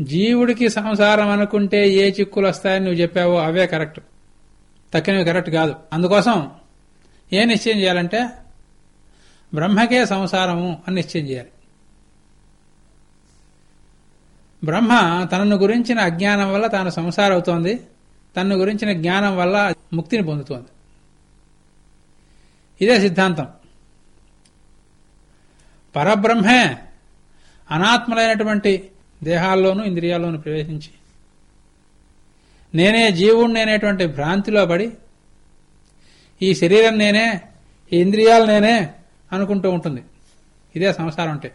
జీవుడికి సంసారం అనుకుంటే ఏ చిక్కులు వస్తాయని నువ్వు చెప్పావో అవే కరెక్ట్. తక్కినవి కరెక్ట్ కాదు. అందుకోసం ఏ నిశ్చయం చేయాలంటే బ్రహ్మకే సంసారము అని నిశ్చయం చేయాలి. బ్రహ్మ తనను గురించిన అజ్ఞానం వల్ల తాను సంసారం అవుతోంది తనను గురించిన జ్ఞానం వల్ల ముక్తిని పొందుతోంది. ఇదే సిద్ధాంతం. పరబ్రహ్మే అనాత్మలైనటువంటి దేహాల్లోనూ ఇంద్రియాల్లోనూ ప్రవేశించి నేనే జీవుణ్ణి అనేటువంటి భ్రాంతిలో పడి ఈ శరీరం నేనే ఈ ఇంద్రియాలు నేనే అనుకుంటూ ఉంటుంది. ఇదే సంసారం అంటే.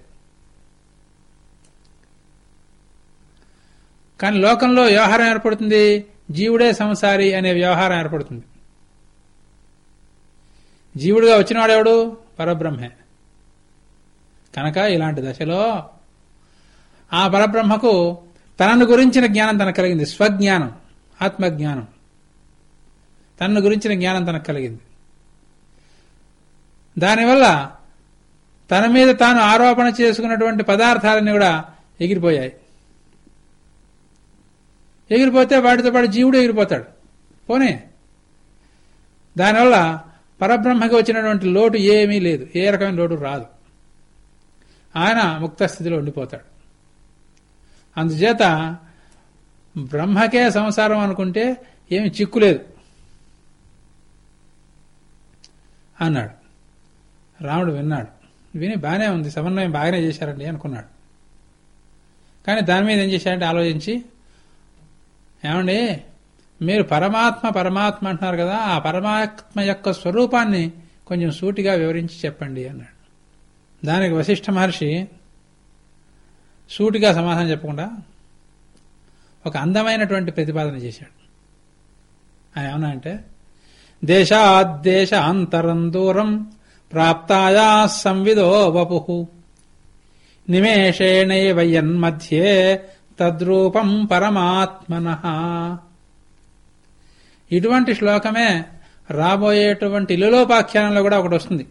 కానీ లోకంలో వ్యవహారం ఏర్పడుతుంది? జీవుడే సంసారి అనే వ్యవహారం ఏర్పడుతుంది. జీవుడిగా వచ్చినవాడెవడు? పరబ్రహ్మే. కనుక ఇలాంటి దశలో ఆ పరబ్రహ్మకు తనను గురించిన జ్ఞానం తనకు కలిగింది. స్వజ్ఞానం ఆత్మజ్ఞానం. తనను గురించిన జ్ఞానం తనకు కలిగింది. దానివల్ల తన మీద తాను ఆరోపణ చేసుకున్నటువంటి పదార్థాలన్నీ కూడా ఎగిరిపోయాయి. ఎగిరిపోతే వాటితో పాటు జీవుడు ఎగిరిపోతాడు. పోనే. దానివల్ల పరబ్రహ్మకి వచ్చినటువంటి లోటు ఏమీ లేదు. ఏ రకమైన లోటు రాదు. ఆయన ముక్త స్థితిలో ఉండిపోతాడు. అందుచేత బ్రహ్మకే సంసారం అనుకుంటే ఏమి చిక్కులేదు అన్నాడు. రాముడు విన్నాడు. విని బాగానే ఉంది సమన్వయం బాగానే చేశారండి అనుకున్నాడు. కానీ దాని మీద ఏం చేశారంటే ఆలోచించి ఏమండి మీరు పరమాత్మ పరమాత్మ అంటున్నారు కదా ఆ పరమాత్మ యొక్క స్వరూపాన్ని కొంచెం సూటిగా వివరించి చెప్పండి అన్నాడు. దానికి వశిష్ఠ మహర్షి సూటిగా సమాధానం చెప్పకుండా ఒక అందమైనటువంటి ప్రతిపాదన చేశాడు. ఆయన ఏమన్నా అంటే దేశాద్దేశాంతరం దూరం ప్రాప్తాయా సంవిదో వపు. నిమేషేణైవ యన్మధ్యే తద్రూపం పరమాత్మన. ఇటువంటి శ్లోకమే రాబోయేటువంటి లిలోపాఖ్యానంలో కూడా ఒకటి వస్తుంది.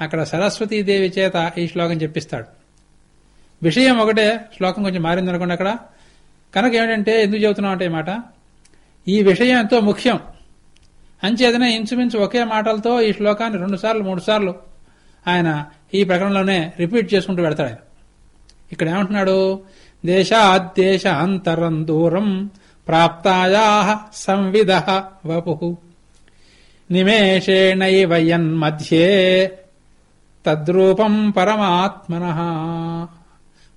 అక్కడ సరస్వతీదేవి చేత ఈ శ్లోకం చెప్పిస్తాడు. విషయం ఒకటే శ్లోకం కొంచెం మారిందనుకోండి అక్కడ. కనుక ఏమిటంటే ఎందుకు చెబుతున్నాం అంటే మాట? ఈ విషయం ఎంతో ముఖ్యం. అంచేతనే ఇంచుమించు ఒకే మాటలతో ఈ శ్లోకాన్ని రెండు సార్లు మూడు సార్లు ఆయన ఈ ప్రకరణలోనే రిపీట్ చేసుకుంటూ పెడతాడు ఆయన. ఇక్కడ ఏమంటున్నాడు? దేశాద్దేశ అంతరం దూరం ప్రాప్తాయా సంవిధ వపు. నిమేషేణైవ మధ్యే తద్రూపం పరమాత్మన.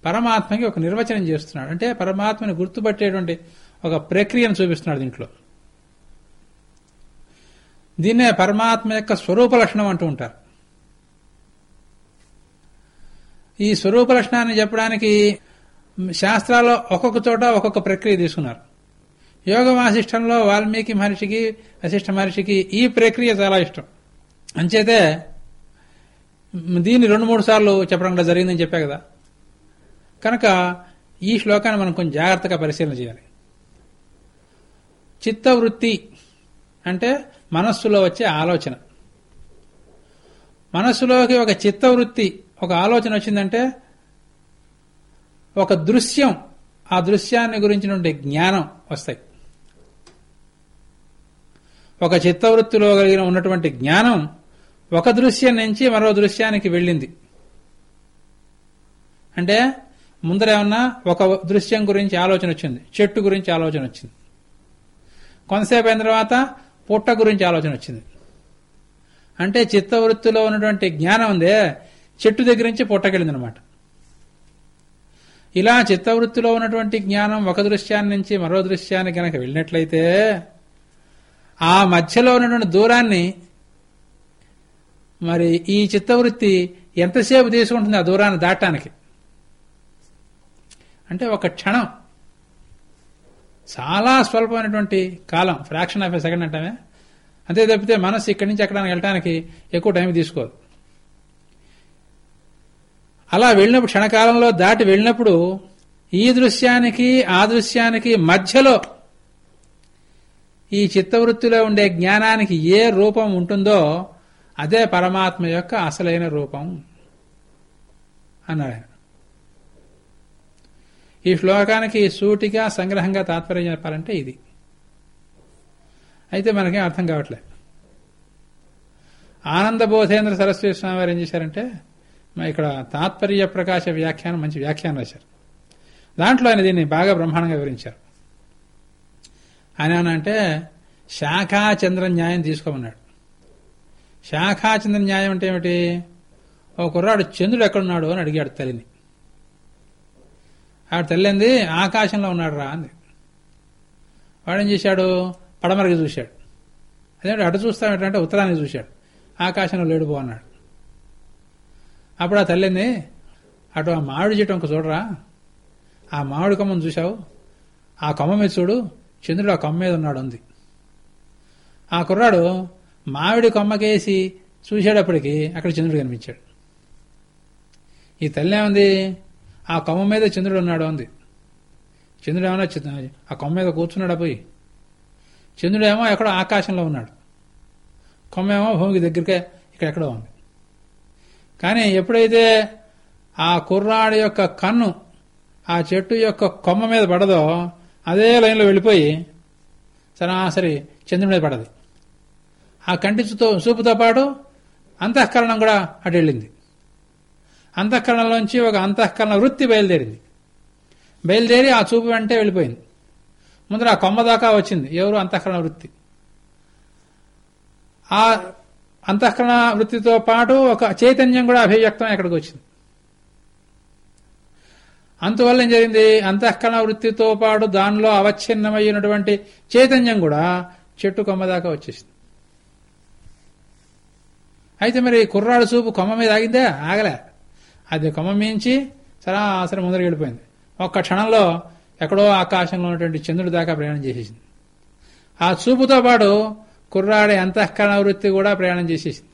పరమాత్మకి ఒక నిర్వచనం చేస్తున్నాడు. అంటే పరమాత్మని గుర్తుపట్టేటువంటి ఒక ప్రక్రియను చూపిస్తున్నాడు దీంట్లో. దీన్నే పరమాత్మ యొక్క స్వరూప లక్షణం అంటూ ఉంటారు. ఈ స్వరూప లక్షణాన్ని చెప్పడానికి శాస్త్రాల్లో ఒక్కొక్క చోట ఒక్కొక్క ప్రక్రియ తీసుకున్నారు. యోగ వాసిష్టంలో వాల్మీకి మహర్షికి వశిష్ఠ మహర్షికి ఈ ప్రక్రియ చాలా ఇష్టం. అంచేతే దీన్ని రెండు మూడు సార్లు చెప్పడం కూడా జరిగిందని చెప్పా కదా. కనుక ఈ శ్లోకాన్ని మనం కొంచెం జాగ్రత్తగా పరిశీలన చేయాలి. చిత్తవృత్తి అంటే మనస్సులో వచ్చే ఆలోచన. మనస్సులోకి ఒక చిత్తవృత్తి ఒక ఆలోచన వచ్చిందంటే ఒక దృశ్యం ఆ దృశ్యాన్ని గురించినటువంటి జ్ఞానం వస్తాయి. ఒక చిత్తవృత్తిలో కలిగిన ఉన్నటువంటి జ్ఞానం ఒక దృశ్యం నుంచి మరో దృశ్యానికి వెళ్ళింది. అంటే ముందరేమన్నా ఒక దృశ్యం గురించి ఆలోచన వచ్చింది చెట్టు గురించి ఆలోచన వచ్చింది. కొంతసేపు అయిన తర్వాత పుట్ట గురించి ఆలోచన వచ్చింది. అంటే చిత్తవృత్తిలో ఉన్నటువంటి జ్ఞానం ఉందే చెట్టు దగ్గర నుంచి పుట్టకెళ్ళిందనమాట. ఇలా చిత్తవృత్తిలో ఉన్నటువంటి జ్ఞానం ఒక దృశ్యాన్ని నుంచి మరో దృశ్యాన్ని గనక వెళ్ళినట్లయితే ఆ మధ్యలో ఉన్నటువంటి దూరాన్ని మరి ఈ చిత్తవృత్తి ఎంతసేపు తీసుకుంటుంది ఆ దూరాన్ని దాటానికి? అంటే ఒక క్షణం. చాలా స్వల్పమైనటువంటి కాలం ఫ్రాక్షన్ ఆఫ్ ఎ సెకండ్ అంటామే. అంతే తప్పితే మనసు ఇక్కడి నుంచి ఎక్కడానికి వెళ్ళడానికి ఎక్కువ టైం తీసుకోదు. అలా వెళ్ళినప్పుడు క్షణకాలంలో దాటి వెళ్ళినప్పుడు ఈ దృశ్యానికి ఆ దృశ్యానికి మధ్యలో ఈ చిత్తవృత్తిలో ఉండే జ్ఞానానికి ఏ రూపం ఉంటుందో అదే పరమాత్మ యొక్క అసలైన రూపం. అన్నాడు ఆయన ఈ శ్లోకానికి సూటిగా సంగ్రహంగా తాత్పర్యం చెప్పాలంటే ఇది. అయితే మనకేం అర్థం కావట్లేదు ఆనంద బోధేంద్ర సరస్వతి స్వామి వారు ఏం చేశారంటే ఇక్కడ తాత్పర్య ప్రకాశ వ్యాఖ్యానం మంచి వ్యాఖ్యానం రాశారు. దాంట్లో ఆయన దీన్ని బాగా బ్రహ్మాండంగా వివరించారు. ఆయన అంటే శాఖాచంద్ర న్యాయం తీసుకోమన్నాడు. శాఖాచంద్ర న్యాయం అంటే ఏమిటి? ఒక కుర్రాడు చంద్రుడు ఎక్కడున్నాడు అని అడిగాడు తల్లిని. ఆవిడ తల్లింది ఆకాశంలో ఉన్నాడు రా అంది. వాడేం చేశాడు పడమరకి చూశాడు. అదేంటి అటు చూస్తామేంటంటే ఉత్తరానికి చూశాడు. ఆకాశంలో లేడు పో అన్నాడు. అప్పుడు ఆ తల్లింది అటు ఆ మామిడి చెట్టు ఒక చూడరా? ఆ మామిడి కొమ్మను చూశావు? ఆ కొమ్మ మీద చూడు చంద్రుడు ఆ కొమ్మ మీద ఉన్నాడు ఉంది ఆ కుర్రాడు మామిడి కొమ్మకేసి చూసేటప్పటికి అక్కడ చంద్రుడు కనిపించాడు. ఈ తల్లి ఏముంది? ఆ కొమ్మ మీద చంద్రుడు ఉన్నాడు అంది. చంద్రుడు ఏమన్నా ఆ కొమ్మ మీద కూర్చున్నాడా పోయి. చంద్రుడేమో ఎక్కడో ఆకాశంలో ఉన్నాడు. కొమ్మ ఏమో భూమికి దగ్గరికే ఇక్కడెక్కడో ఉంది. కానీ ఎప్పుడైతే ఆ కుర్రాడి యొక్క కన్ను ఆ చెట్టు యొక్క కొమ్మ మీద పడదో అదే లైన్లో వెళ్ళిపోయి సరాసరి చంద్రుడి మీద పడది. ఆ కంటి చూతో చూపుతో పాటు అంతఃకరణం కూడా అటు వెళ్ళింది. అంతఃకరణలోంచి ఒక అంతఃకరణ వృత్తి బయలుదేరింది. బయలుదేరి ఆ చూపు వెంటే వెళ్ళిపోయింది. ముందర ఆ కొమ్మ దాకా వచ్చింది. ఎవరు? అంతఃకరణ వృత్తి. ఆ అంతఃకరణ వృత్తితో పాటు ఒక చైతన్యం కూడా అభివ్యక్తం ఎక్కడికి వచ్చింది. అందువల్ల ఏం జరిగింది? అంతఃకరణ వృత్తితో పాటు దానిలో అవచ్ఛిన్నమైనటువంటి చైతన్యం కూడా చెట్టు కొమ్మ దాకా వచ్చేసింది. అయితే మరి కుర్రాడు చూపు కొమ్మ మీద ఆగిందా? ఆగలే. అది కొమ్మ మించి సరాసరి ముందరికి వెళ్ళిపోయింది. ఒక్క క్షణంలో ఎక్కడో ఆకాశంలో ఉన్నటువంటి చంద్రుడి దాకా ప్రయాణం చేసేసింది. ఆ చూపుతో పాటు కుర్రాడి అంతఃకరణ వృత్తి కూడా ప్రయాణం చేసేసింది.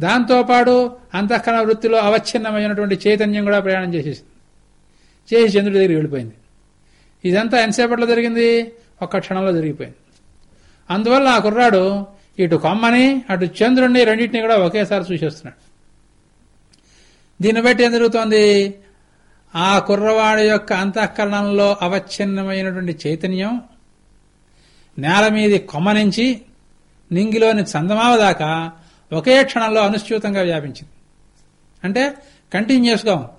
దాంతోపాటు అంతఃకరణ వృత్తిలో అవచ్ఛిన్నమైనటువంటి చైతన్యం కూడా ప్రయాణం చేసేసింది. చేసి చంద్రుడి దగ్గరికి వెళ్ళిపోయింది. ఇదంతా ఎంతసేపట్లో జరిగింది? ఒక్క క్షణంలో జరిగిపోయింది. అందువల్ల ఆ కుర్రాడు ఇటు కొమ్మని అటు చంద్రుడిని రెండింటిని కూడా ఒకేసారి చూసేస్తున్నాడు దీన్ని బట్టి ఏం జరుగుతోంది? ఆ కుర్రవాడి యొక్క అంతఃకరణంలో అవచ్ఛిన్నమైనటువంటి చైతన్యం నేల మీది కొమ్మ నుంచి నింగిలోని చందమావ దాకా ఒకే క్షణంలో అనుస్యూతంగా వ్యాపించింది. అంటే కంటిన్యూస్గా ఉంది.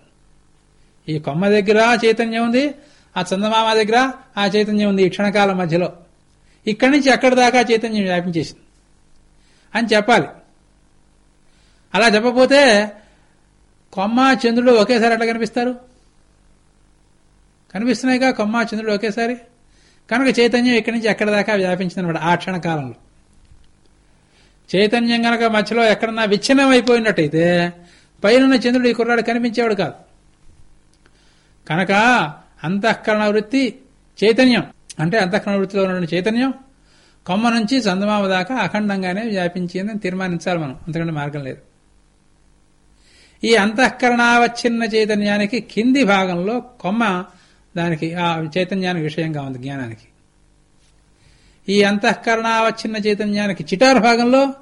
ఈ కొమ్మ దగ్గర చైతన్యం ఉంది ఆ చందమామ దగ్గర ఆ చైతన్యం ఉంది ఈ క్షణకాల మధ్యలో. ఇక్కడి నుంచి ఎక్కడి దాకా చైతన్యం వ్యాపించేసింది. అని చెప్పాలి. అలా చెప్పపోతే కొమ్మ చంద్రుడు ఒకేసారి ఎట్లా కనిపిస్తారు? కనిపిస్తున్నాయిగా కొమ్మ చంద్రుడు ఒకేసారి? కనుక చైతన్యం ఇక్కడి నుంచి ఎక్కడి దాకా వ్యాపించిందనమాట ఆ క్షణకాలంలో చైతన్యం గనక మధ్యలో ఎక్కడన్నా విచ్ఛిన్నం అయిపోయినట్టయితే పైన చంద్రుడు ఈ కుర్రాడు కనిపించేవాడు కాదు. కనుక అంతఃకరణ వృత్తి చైతన్యం. అంటే అంతఃకరణ వృత్తిలో ఉన్నటువంటి చైతన్యం కొమ్మ నుంచి చందమామ దాకా అఖండంగానే వ్యాపించిందని తీర్మానించాలి మనం. అంతకంటే మార్గం లేదు. ఈ అంతఃకరణావచ్ఛిన్న చైతన్యానికి కింది భాగంలో కొమ్మ దానికి ఆ చైతన్యానికి విషయంగా ఉంది జ్ఞానానికి. ఈ అంతఃకరణావచ్ఛిన్న చైతన్యానికి చిటారు భాగంలో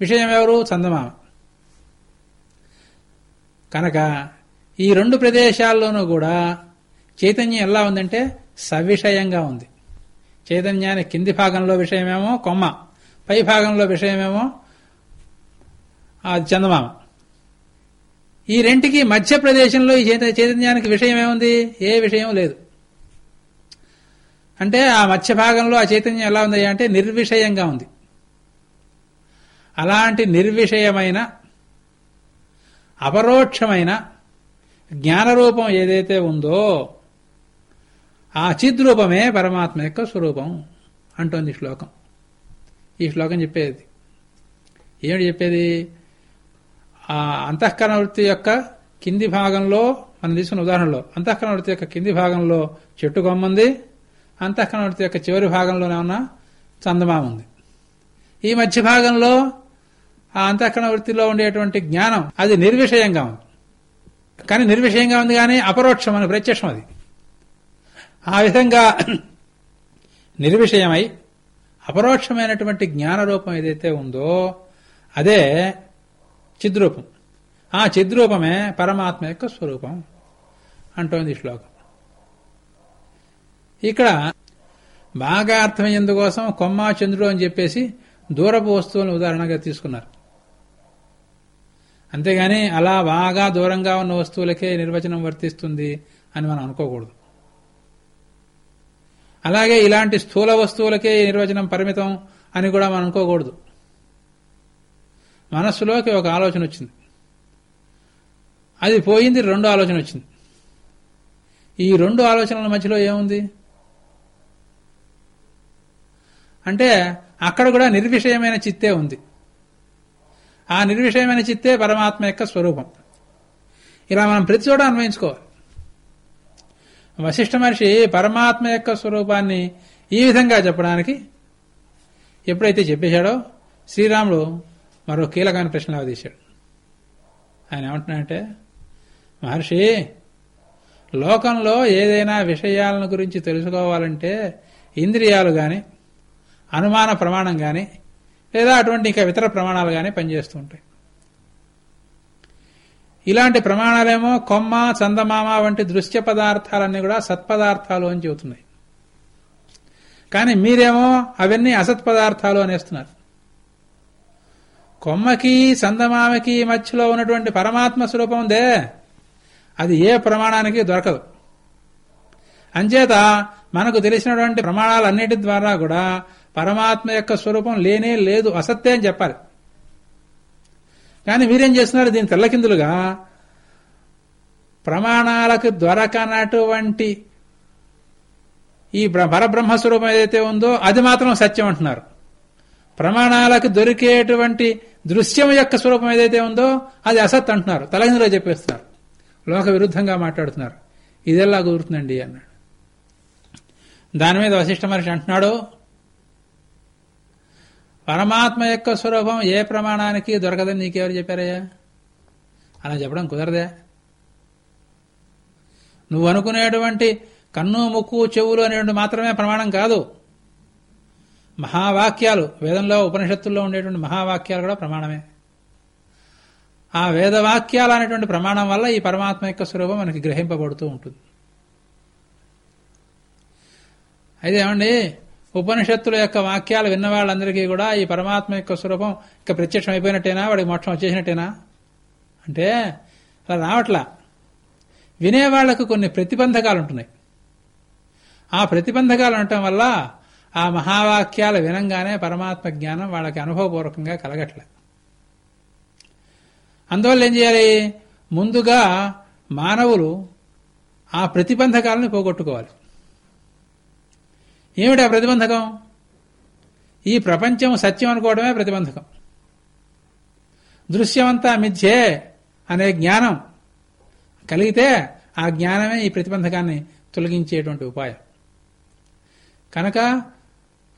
విషయం ఎవరు? చందమామ. కనుక ఈ రెండు ప్రదేశాల్లోనూ కూడా చైతన్యం ఎలా ఉందంటే సవిషయంగా ఉంది. చైతన్యానికి కింది భాగంలో విషయమేమో కొమ్మ పై భాగంలో విషయమేమో ఆ చందమామ. ఈ రెంటికి మధ్య ప్రదేశంలో ఈ చైతన్యానికి విషయం ఏముంది ఏ విషయం లేదు. అంటే ఆ మధ్య భాగంలో ఆ చైతన్యం ఎలా ఉంది అంటే నిర్విషయంగా ఉంది. అలాంటి నిర్విషయమైన అపరోక్షమైన జ్ఞానరూపం ఏదైతే ఉందో ఆ చిద్రూపమే పరమాత్మ యొక్క స్వరూపం అంటోంది శ్లోకం. ఈ శ్లోకం చెప్పేది. ఏమిటి చెప్పేది? ఆ అంతఃకరణ వృత్తి యొక్క కింది భాగంలో మనం తీసుకున్న ఉదాహరణలో అంతఃకరణ వృత్తి యొక్క కింది భాగంలో చెట్టు కొమ్మంది అంతఃకరణ వృత్తి యొక్క చివరి భాగంలోనే ఉన్న చందమామ ఉంది. ఈ మధ్య భాగంలో ఆ అంతఃకరణ వృత్తిలో ఉండేటువంటి జ్ఞానం అది నిర్విషయంగా ఉంది. కానీ నిర్విషయంగా ఉంది కానీ అపరోక్షం అని ప్రత్యక్షం అది. ఆ విధంగా నిర్విషయమై అపరోక్షమైనటువంటి జ్ఞానరూపం ఏదైతే ఉందో అదే చిద్రూపం. ఆ చిద్రూపమే పరమాత్మ యొక్క స్వరూపం అంటోంది శ్లోకం. ఇక్కడ బాగా అర్థమయ్యేందుకోసం కొమ్మ చంద్రుడు అని చెప్పేసి దూరపు వస్తువులను ఉదాహరణగా తీసుకున్నారు. అంతేగాని అలా బాగా దూరంగా ఉన్న వస్తువులకే నిర్వచనం వర్తిస్తుంది అని మనం అనుకోకూడదు. అలాగే ఇలాంటి స్థూల వస్తువులకే నిర్వచనం పరిమితం అని కూడా మనం అనుకోకూడదు. మనస్సులోకి ఒక ఆలోచన వచ్చింది. అది పోయింది రెండో ఆలోచన వచ్చింది. ఈ రెండు ఆలోచనల మధ్యలో ఏముంది? అంటే అక్కడ కూడా నిర్విషయమైన చిత్తే ఉంది. ఆ నిర్విషయమైన చిత్తే పరమాత్మ యొక్క స్వరూపం. ఇలా మనం ప్రతి చోట అన్వయించుకోవాలి. వశిష్ఠ మహర్షి పరమాత్మ యొక్క స్వరూపాన్ని ఈ విధంగా చెప్పడానికి ఎప్పుడైతే చెప్పేశాడో శ్రీరాముడు మరో కీలకమైన ప్రశ్న అవదీశాడు ఆయన ఏమంటున్నాడంటే మహర్షి లోకంలో ఏదైనా విషయాలను గురించి తెలుసుకోవాలంటే ఇంద్రియాలు కానీ అనుమాన ప్రమాణం కానీ లేదా అటువంటి ఇంకా ఇతర ప్రమాణాలు కానీ పనిచేస్తూ ఉంటాయి. ఇలాంటి ప్రమాణాలేమో కొమ్మ చందమామ వంటి దృశ్య పదార్థాలన్నీ కూడా సత్పదార్థాలు అని చెబుతున్నాయి. కానీ మీరేమో అవన్నీ అసత్ పదార్థాలు అనేస్తున్నారు. కొమ్మకి చందమామకి మధ్యలో ఉన్నటువంటి పరమాత్మ స్వరూపం ఉందే. అది ఏ ప్రమాణానికి దొరకదు. అంచేత మనకు తెలిసినటువంటి ప్రమాణాలన్నిటి ద్వారా కూడా పరమాత్మ యొక్క స్వరూపం లేనే లేదు అసత్తే అని చెప్పాలి. కానీ మీరేం చేస్తున్నారు? దీని తెల్లకిందులుగా ప్రమాణాలకు దొరకనటువంటి ఈ పరబ్రహ్మ స్వరూపం ఏదైతే ఉందో అది మాత్రం సత్యం అంటున్నారు. ప్రమాణాలకు దొరికేటువంటి దృశ్యం యొక్క స్వరూపం ఏదైతే ఉందో అది అసత్ అంటున్నారు. తలహిందులో చెప్పేస్తున్నారు. లోక విరుద్ధంగా మాట్లాడుతున్నారు. ఇదెలా కుదురుతుందండి అన్నాడు. దాని మీద వశిష్ఠ మహర్షి అంటున్నాడు పరమాత్మ యొక్క స్వరూపం ఏ ప్రమాణానికి దొరకదని నీకెవరు చెప్పారయ్యా? అలా చెప్పడం కుదరదే. నువ్వు అనుకునేటువంటి కన్ను ముక్కు చెవులు అనేటువంటి మాత్రమే ప్రమాణం కాదు. మహావాక్యాలు వేదంలో ఉపనిషత్తుల్లో ఉండేటువంటి మహావాక్యాలు కూడా ప్రమాణమే. ఆ వేదవాక్యాలు అనేటువంటి ప్రమాణం వల్ల ఈ పరమాత్మ యొక్క స్వరూపం మనకి గ్రహింపబడుతూ ఉంటుంది. అయితే ఏమండి ఉపనిషత్తుల యొక్క వాక్యాలు విన్న వాళ్ళందరికీ కూడా ఈ పరమాత్మ యొక్క స్వరూపం ఇక ప్రత్యక్షం అయిపోయినట్టేనా వాడికి మోక్షం వచ్చేసినట్టేనా? అంటే అలా రావట్లా. వినేవాళ్ళకు కొన్ని ప్రతిబంధకాలు ఉంటున్నాయి. ఆ ప్రతిబంధకాలు ఉండటం వల్ల ఆ మహావాక్యాలు వినంగానే పరమాత్మ జ్ఞానం వాళ్ళకి అనుభవపూర్వకంగా కలగట్లేదు అందువల్ల ఏం చేయాలి? ముందుగా మానవులు ఆ ప్రతిబంధకాలను పోగొట్టుకోవాలి. ఏమిటి ఆ ప్రతిబంధకం? ఈ ప్రపంచం సత్యం అనుకోవడమే ప్రతిబంధకం. దృశ్యమంతా మిథ్యే అనే జ్ఞానం కలిగితే ఆ జ్ఞానమే ఈ ప్రతిబంధకాన్ని తొలగించేటువంటి ఉపాయం. కనుక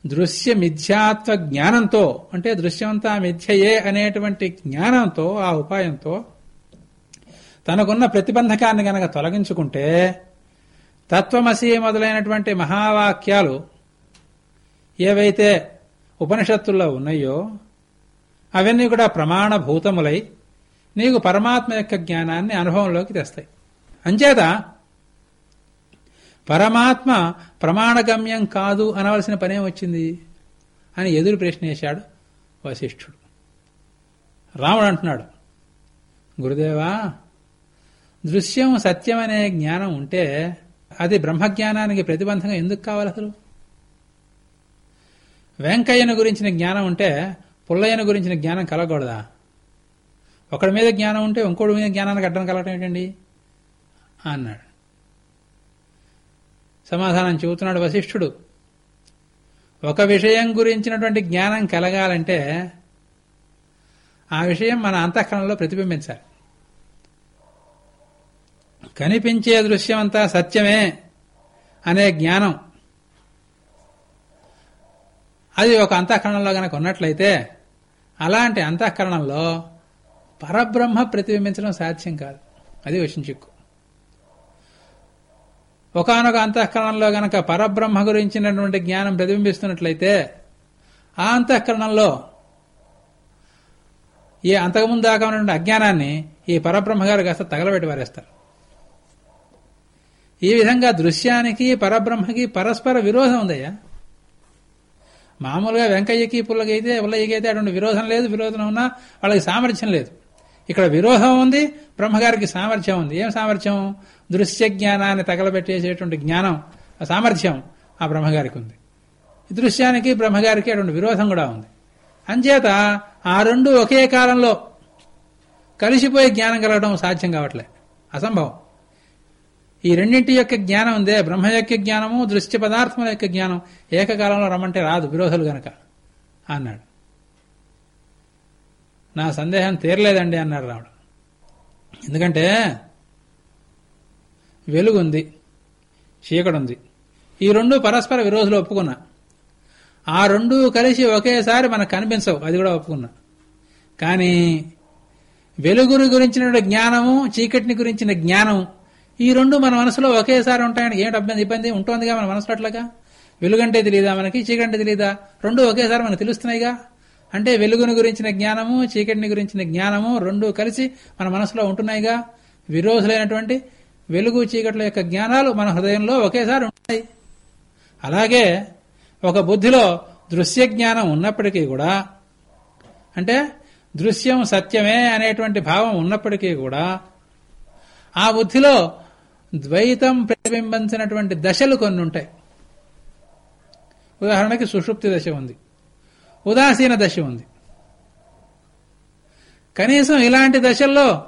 దృశ్య మిథ్యాత్వ జ్ఞానంతో అంటే దృశ్యమంతా మిథ్యయే అనేటువంటి జ్ఞానంతో ఆ ఉపాయంతో తనకున్న ప్రతిబంధకాన్ని గనక తొలగించుకుంటే తత్వమసి మొదలైనటువంటి మహావాక్యాలు ఏవైతే ఉపనిషత్తుల్లో ఉన్నాయో అవన్నీ కూడా ప్రమాణభూతములై నీకు పరమాత్మ యొక్క జ్ఞానాన్ని అనుభవంలోకి తెస్తాయి. అంచేత పరమాత్మ ప్రమాణగమ్యం కాదు అనవలసిన పనేం వచ్చింది? అని ఎదురు ప్రశ్న వేశాడు వశిష్ఠుడు. రాముడు అంటున్నాడు గురుదేవా దృశ్యం సత్యం అనే జ్ఞానం ఉంటే అది బ్రహ్మజ్ఞానానికి ప్రతిబంధకం ఎందుకు కావాలి అసలు? వెంకయ్యను గురించిన జ్ఞానం ఉంటే పుల్లయ్యను గురించిన జ్ఞానం కలగకూడదా? ఒకడి మీద జ్ఞానం ఉంటే ఇంకోటి మీద జ్ఞానానికి అడ్డం కలగటం ఏంటండి? అన్నాడు. సమాధానం చెబుతున్నాడు వశిష్ఠుడు. ఒక విషయం గురించినటువంటి జ్ఞానం కలగాలంటే ఆ విషయం మన అంతఃకరణలో ప్రతిబింబించాలి. కనిపించే దృశ్యం అంతా సత్యమే అనే జ్ఞానం అది ఒక అంతఃకరణంలో గనక ఉన్నట్లయితే అలాంటి అంతఃకరణంలో పరబ్రహ్మ ప్రతిబింబించడం సాధ్యం కాదు. అది వశించిక్కు ఒకనొక అంతఃకరణంలో గనక పరబ్రహ్మ గురించినటువంటి జ్ఞానం ప్రతిబింబిస్తున్నట్లయితే ఆ అంతఃకరణంలో ఈ అంతకుముందు దాకా ఉన్నటువంటి అజ్ఞానాన్ని ఈ పరబ్రహ్మ గారు కాస్త తగలబెట్టి వారేస్తారు ఈ విధంగా దృశ్యానికి పరబ్రహ్మకి పరస్పర విరోధం ఉందయ్యా. మామూలుగా వెంకయ్యకి పుల్లకి అయితే పుల్లయ్యకి అయితే అటువంటి విరోధం లేదు విరోధం ఉన్నా వాళ్ళకి సామర్థ్యం లేదు. ఇక్కడ విరోధం ఉంది బ్రహ్మగారికి సామర్థ్యం ఉంది. ఏం సామర్థ్యం? దృశ్య జ్ఞానాన్ని తగలబెట్టేసేటువంటి జ్ఞానం ఆ సామర్థ్యం ఆ బ్రహ్మగారికి ఉంది. ఈ దృశ్యానికి బ్రహ్మగారికి అటువంటి విరోధం కూడా ఉంది. అంచేత ఆ రెండు ఒకే కాలంలో కలిసిపోయి జ్ఞానం కలగడం సాధ్యం కావట్లే. అసంభవం. ఈ రెండింటి యొక్క జ్ఞానం ఉందే బ్రహ్మ యొక్క జ్ఞానము దృశ్య పదార్థముల యొక్క జ్ఞానం ఏకకాలంలో రమ్మంటే రాదు విరోధులు గనక అన్నాడు. నా సందేహం తీరలేదండి అన్నాడు రాముడు. ఎందుకంటే వెలుగుంది చీకడుంది. ఈ రెండు పరస్పర విరోధులు ఒప్పుకున్నా. ఆ రెండు కలిసి ఒకేసారి మనకు కనిపించవు అది కూడా ఒప్పుకున్నా. కానీ వెలుగుని గురించిన జ్ఞానము చీకటిని గురించిన జ్ఞానం ఈ రెండు మన మనసులో ఒకేసారి ఉంటాయని ఏంటి ఇబ్బంది? ఉంటుందిగా మన మనసులో అట్లాగా? వెలుగంటే తెలియదా మనకి చీకంటే తెలియదా రెండు ఒకేసారి మనకు తెలుస్తున్నాయిగా? అంటే వెలుగుని గురించిన జ్ఞానము చీకటిని గురించిన జ్ఞానము రెండు కలిసి మన మనసులో ఉంటున్నాయిగా. విరోధులైనటువంటి వెలుగు చీకట్ల యొక్క జ్ఞానాలు మన హృదయంలో ఒకేసారి ఉంటాయి. అలాగే ఒక బుద్ధిలో దృశ్య జ్ఞానం ఉన్నప్పటికీ కూడా అంటే దృశ్యం సత్యమే అనేటువంటి భావం ఉన్నప్పటికీ కూడా ఆ బుద్ధిలో ద్వైతం ప్రతిబింబించినటువంటి దశలు కొన్ని ఉంటాయి. ఉదాహరణకి సుషుప్తి దశ ఉంది. ఉదాసీన దశ ఉంది. కనీసం ఇలాంటి దశల్లో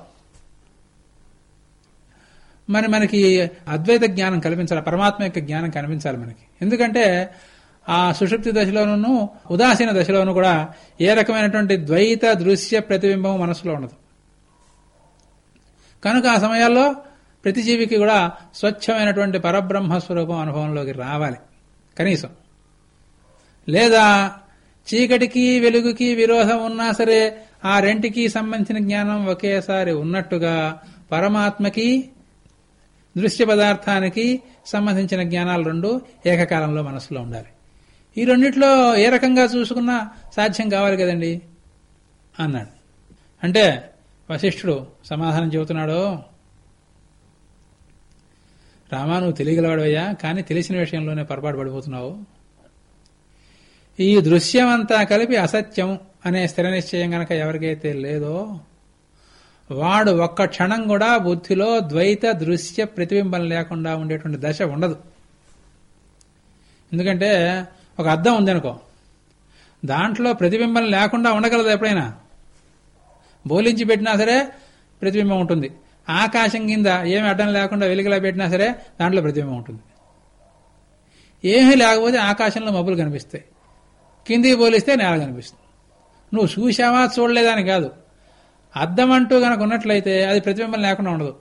మరి మనకి అద్వైత జ్ఞానం కల్పించాలి పరమాత్మ యొక్క జ్ఞానం కనిపించాలి మనకి. ఎందుకంటే ఆ సుషుప్తి దశలోనూ ఉదాసీన దశలోనూ కూడా ఏ రకమైనటువంటి ద్వైత దృశ్య ప్రతిబింబం మనసులో ఉండదు. కనుక ఆ సమయాల్లో ప్రతి జీవికి కూడా స్వచ్ఛమైనటువంటి పరబ్రహ్మ స్వరూపం అనుభవంలోకి రావాలి. కనీసం. లేదా చీకటికి వెలుగుకి విరోధం ఉన్నా సరే ఆ రెంటికి సంబంధించిన జ్ఞానం ఒకేసారి ఉన్నట్టుగా పరమాత్మకి దృశ్య పదార్థానికి సంబంధించిన జ్ఞానాలు రెండు ఏకకాలంలో మనసులో ఉండాలి. ఈ రెండిట్లో ఏ రకంగా చూసుకున్నా సాధ్యం కావాలి కదండి? అన్నాడు. అంటే వశిష్ఠుడు సమాధానం చెబుతున్నాడు. రామా నువ్వు తెలియగలవాడవయ్యా కానీ తెలిసిన విషయంలోనే పొరపాటు పడిపోతున్నావు. ఈ దృశ్యం అంతా కలిపి అసత్యం అనే స్థిర నిశ్చయం గనక ఎవరికైతే లేదో వాడు ఒక్క క్షణం కూడా బుద్ధిలో ద్వైత దృశ్య ప్రతిబింబం లేకుండా ఉండేటువంటి దశ ఉండదు. ఎందుకంటే ఒక అద్దం ఉందనుకో దాంట్లో ప్రతిబింబం లేకుండా ఉండగలదు ఎప్పుడైనా. బోలించి పెట్టినా సరే ప్రతిబింబం ఉంటుంది. ఆకాశం కింద ఏమి అడ్డం లేకుండా వెలుగులా పెట్టినా సరే దాంట్లో ప్రతిబింబం ఉంటుంది. ఏమీ లేకపోతే ఆకాశంలో మబ్బులు కనిపిస్తాయి. కిందికి పోలిస్తే నేల కనిపిస్తుంది. నువ్వు చూసావా చూడలేదని కాదు. అద్దం అంటూ గనక ఉన్నట్లయితే అది ప్రతిబింబం లేకుండా ఉండదు.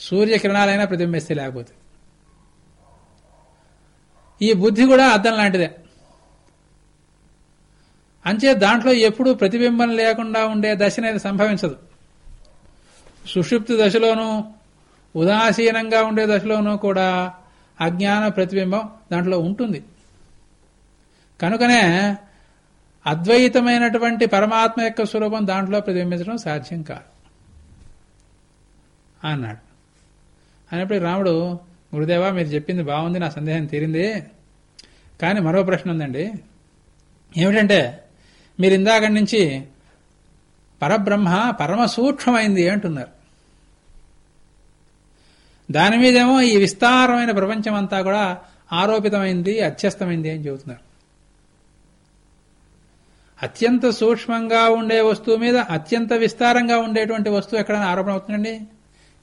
సూర్యకిరణాలైనా ప్రతిబింబిస్తే లేకపోతే. ఈ బుద్ధి కూడా అద్దం లాంటిదే. అంచే దాంట్లో ఎప్పుడూ ప్రతిబింబం లేకుండా ఉండే దశ అనేది సంభవించదు. సుషుప్తి దశలోనూ ఉదాసీనంగా ఉండే దశలోనూ కూడా అజ్ఞాన ప్రతిబింబం దాంట్లో ఉంటుంది. కనుకనే అద్వైతమైనటువంటి పరమాత్మ యొక్క స్వరూపం దాంట్లో ప్రతిబింబించడం సాధ్యం కాదు. అన్నాడు. అనేప్పుడు రాముడు గురుదేవా మీరు చెప్పింది బాగుంది నా సందేహం తీరింది. కానీ మరో ప్రశ్న ఉందండి. ఏమిటంటే మీరు ఇందాక నుంచి పరబ్రహ్మ పరమ సూక్ష్మమైంది అంటున్నారు. దాని మీదేమో ఈ విస్తారమైన ప్రపంచం అంతా కూడా ఆరోపితమైంది అత్యస్తమైంది అని చెబుతున్నారు. అత్యంత సూక్ష్మంగా ఉండే వస్తువు మీద అత్యంత విస్తారంగా ఉండేటువంటి వస్తువు ఎక్కడైనా ఆరోపణ అవుతుందండి?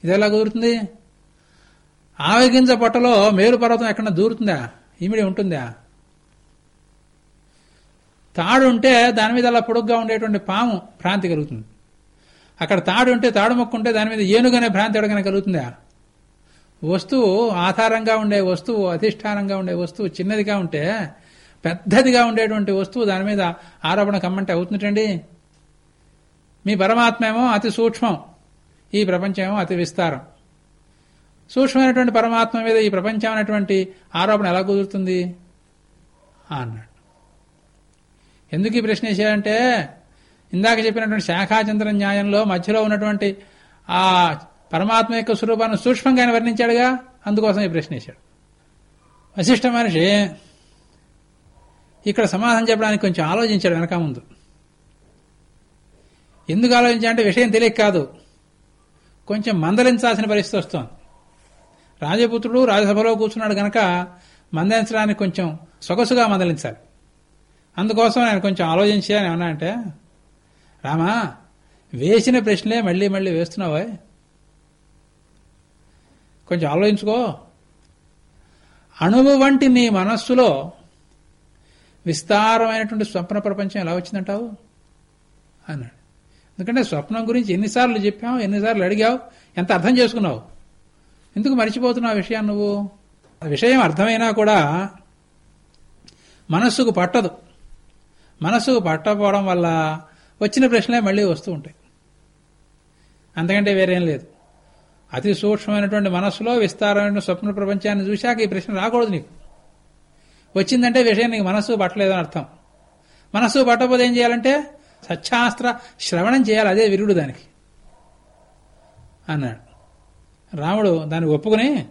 ఇది ఎలా కుదురుతుంది? ఆవగింజ పొట్టలో మేరు పర్వతం ఎక్కడన్నా దూరుతుందా? ఇమిడి ఉంటుందా? తాడు ఉంటే దాని మీద అలా పొడుగ్గా ఉండేటువంటి పాము భ్రాంతి కలుగుతుంది. అక్కడ తాడు ఉంటే తాడు మొక్క ఉంటే దాని మీద ఏనుగనే భ్రాంతి ఎడగనే కలుగుతుందా? వస్తువు ఆధారంగా ఉండే వస్తువు అధిష్టానంగా ఉండే వస్తువు చిన్నదిగా ఉంటే పెద్దదిగా ఉండేటువంటి వస్తువు దాని మీద ఆరోపణ కమ్మంటే అవుతుంటండి మీ పరమాత్మ ఏమో అతి సూక్ష్మం ఈ ప్రపంచమేమో అతి విస్తారం. సూక్ష్మమైనటువంటి పరమాత్మ మీద ఈ ప్రపంచం అనేటువంటి ఆరోపణ ఎలా కుదురుతుంది? అన్నాడు. ఎందుకు ఈ ప్రశ్న వేసాడంటే ఇందాక చెప్పినటువంటి శాఖాచంద్ర న్యాయంలో మధ్యలో ఉన్నటువంటి ఆ పరమాత్మ యొక్క స్వరూపాన్ని సూక్ష్మంగా ఆయన వర్ణించాడుగా అందుకోసం ఈ ప్రశ్న వేశాడు. వశిష్ఠ మనిషి ఇక్కడ సమాధానం చెప్పడానికి కొంచెం ఆలోచించాడు వెనక ముందు. ఎందుకు ఆలోచించాలంటే విషయం తెలియక కాదు. కొంచెం మందలించాల్సిన పరిస్థితి వస్తోంది. రాజపుత్రుడు రాజసభలో కూర్చున్నాడు గనక మందలించడానికి కొంచెం సొగసుగా మందలించాలి. అందుకోసం ఆయన కొంచెం ఆలోచించి అని ఏమన్నా అంటే రామా వేసిన ప్రశ్నలే మళ్ళీ మళ్ళీ వేస్తున్నావా? కొంచెం ఆలోచించుకో. అణువు వంటి నీ మనస్సులో విస్తారమైనటువంటి స్వప్న ప్రపంచం ఎలా వచ్చిందంటావు? అన్నాడు. ఎందుకంటే స్వప్నం గురించి ఎన్నిసార్లు చెప్పావు ఎన్నిసార్లు అడిగావు ఎంత అర్థం చేసుకున్నావు? ఎందుకు మర్చిపోతున్నావు ఆ విషయాన్ని నువ్వు? ఆ విషయం అర్థమైనా కూడా మనస్సుకు పట్టదు. మనస్సుకు పట్టకపోవడం వల్ల వచ్చిన ప్రశ్నలే మళ్ళీ వస్తూ ఉంటాయి. అంతకంటే వేరేం లేదు. అతి సూక్ష్మమైనటువంటి మనస్సులో విస్తారమైన స్వప్న ప్రపంచాన్ని చూశాక ఈ ప్రశ్న రాకూడదు నీకు. వచ్చిందంటే విషయం నీకు మనస్సు పట్టలేదని అర్థం. మనస్సు పట్టకపోతే ఏం చేయాలంటే సత్యాస్త్ర శ్రవణం చేయాలి అదే విరుడు దానికి. అన్నాడు. రాముడు దాన్ని ఒప్పుకుని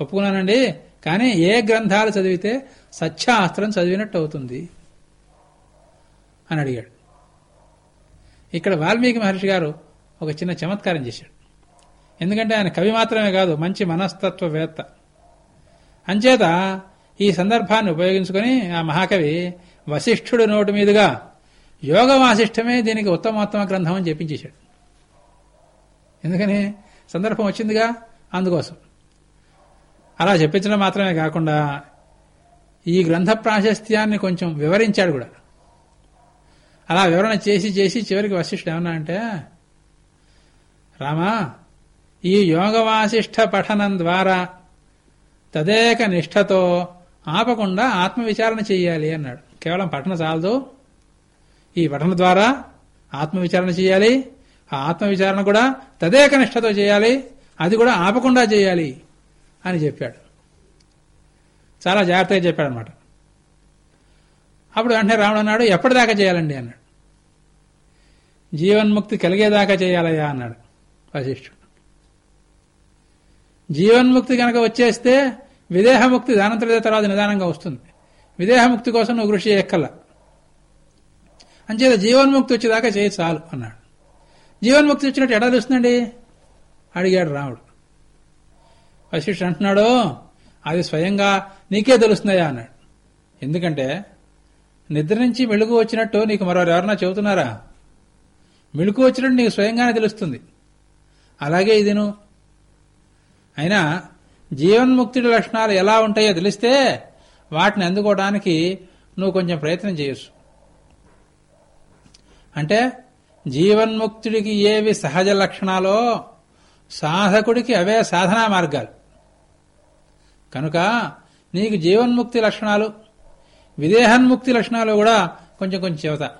ఒప్పుకున్నానండి కానీ ఏ గ్రంథాలు చదివితే సత్యాస్త్రం చదివినట్టు అవుతుంది అని అడిగాడు. ఇక్కడ వాల్మీకి మహర్షి గారు ఒక చిన్న చమత్కారం చేశాడు. ఎందుకంటే ఆయన కవి మాత్రమే కాదు మంచి మనస్తత్వవేత్త. అంచేత ఈ సందర్భాన్ని ఉపయోగించుకొని ఆ మహాకవి వశిష్ఠుడు నోటి మీదుగా యోగ వాసిష్టమే దీనికి ఉత్తమోత్తమ గ్రంథం అని చెప్పించేశాడు. ఎందుకని? సందర్భం వచ్చిందిగా? అందుకోసం. అలా చెప్పించడం మాత్రమే కాకుండా ఈ గ్రంథ ప్రాశస్త్యాన్ని కొంచెం వివరించాడు కూడా. అలా వివరణ చేసి చేసి చివరికి వశిష్ఠుడు ఏమన్నా అంటే రామా ఈ యోగ వాసిష్ఠ పఠనం ద్వారా తదేక నిష్ఠతో ఆపకుండా ఆత్మవిచారణ చేయాలి అన్నాడు. కేవలం పఠన చాలదు. ఈ పఠన ద్వారా ఆత్మవిచారణ చేయాలి. ఆ ఆత్మవిచారణ కూడా తదేక నిష్టతో చేయాలి. అది కూడా ఆపకుండా చేయాలి అని చెప్పాడు. చాలా జాగ్రత్తగా చెప్పాడనమాట అప్పుడు వెంటనే రాముడు అన్నాడు ఎప్పటిదాకా చేయాలండి? అన్నాడు. జీవన్ముక్తి కలిగేదాకా చేయాలయ్యా అన్నాడు వశిష్ఠుడు. జీవన్ముక్తి కనుక వచ్చేస్తే విదేహముక్తి దానంతర తర్వాత నిదానంగా వస్తుంది. విదేహముక్తి కోసం నువ్వు కృషి ఎక్కల అంచేత జీవన్ముక్తి వచ్చేదాకా చేయి చాలు అన్నాడు. జీవన్ముక్తి వచ్చినట్టు ఎడ తెలుస్తుందండి? అడిగాడు రాముడు. వశిష్ఠుడు అంటున్నాడు అది స్వయంగా నీకే తెలుస్తున్నాయా అన్నాడు. ఎందుకంటే నిద్ర నుంచి మెలుగు వచ్చినట్టు నీకు మరొకరు ఎవరన్నా చెబుతున్నారా? మెలుకు వచ్చినట్టు నీకు స్వయంగానే తెలుస్తుంది. అలాగే ఇదిను. అయినా జీవన్ముక్తుడి లక్షణాలు ఎలా ఉంటాయో తెలిస్తే వాటిని అందుకోవడానికి నువ్వు కొంచెం ప్రయత్నం చేయొచ్చు. అంటే జీవన్ముక్తుడికి ఏవి సహజ లక్షణాలో సాధకుడికి అవే సాధనా మార్గాలు. కనుక నీకు జీవన్ముక్తి లక్షణాలు విదేహన్ముక్తి లక్షణాలు కూడా కొంచెం కొంచెం చెబుతా.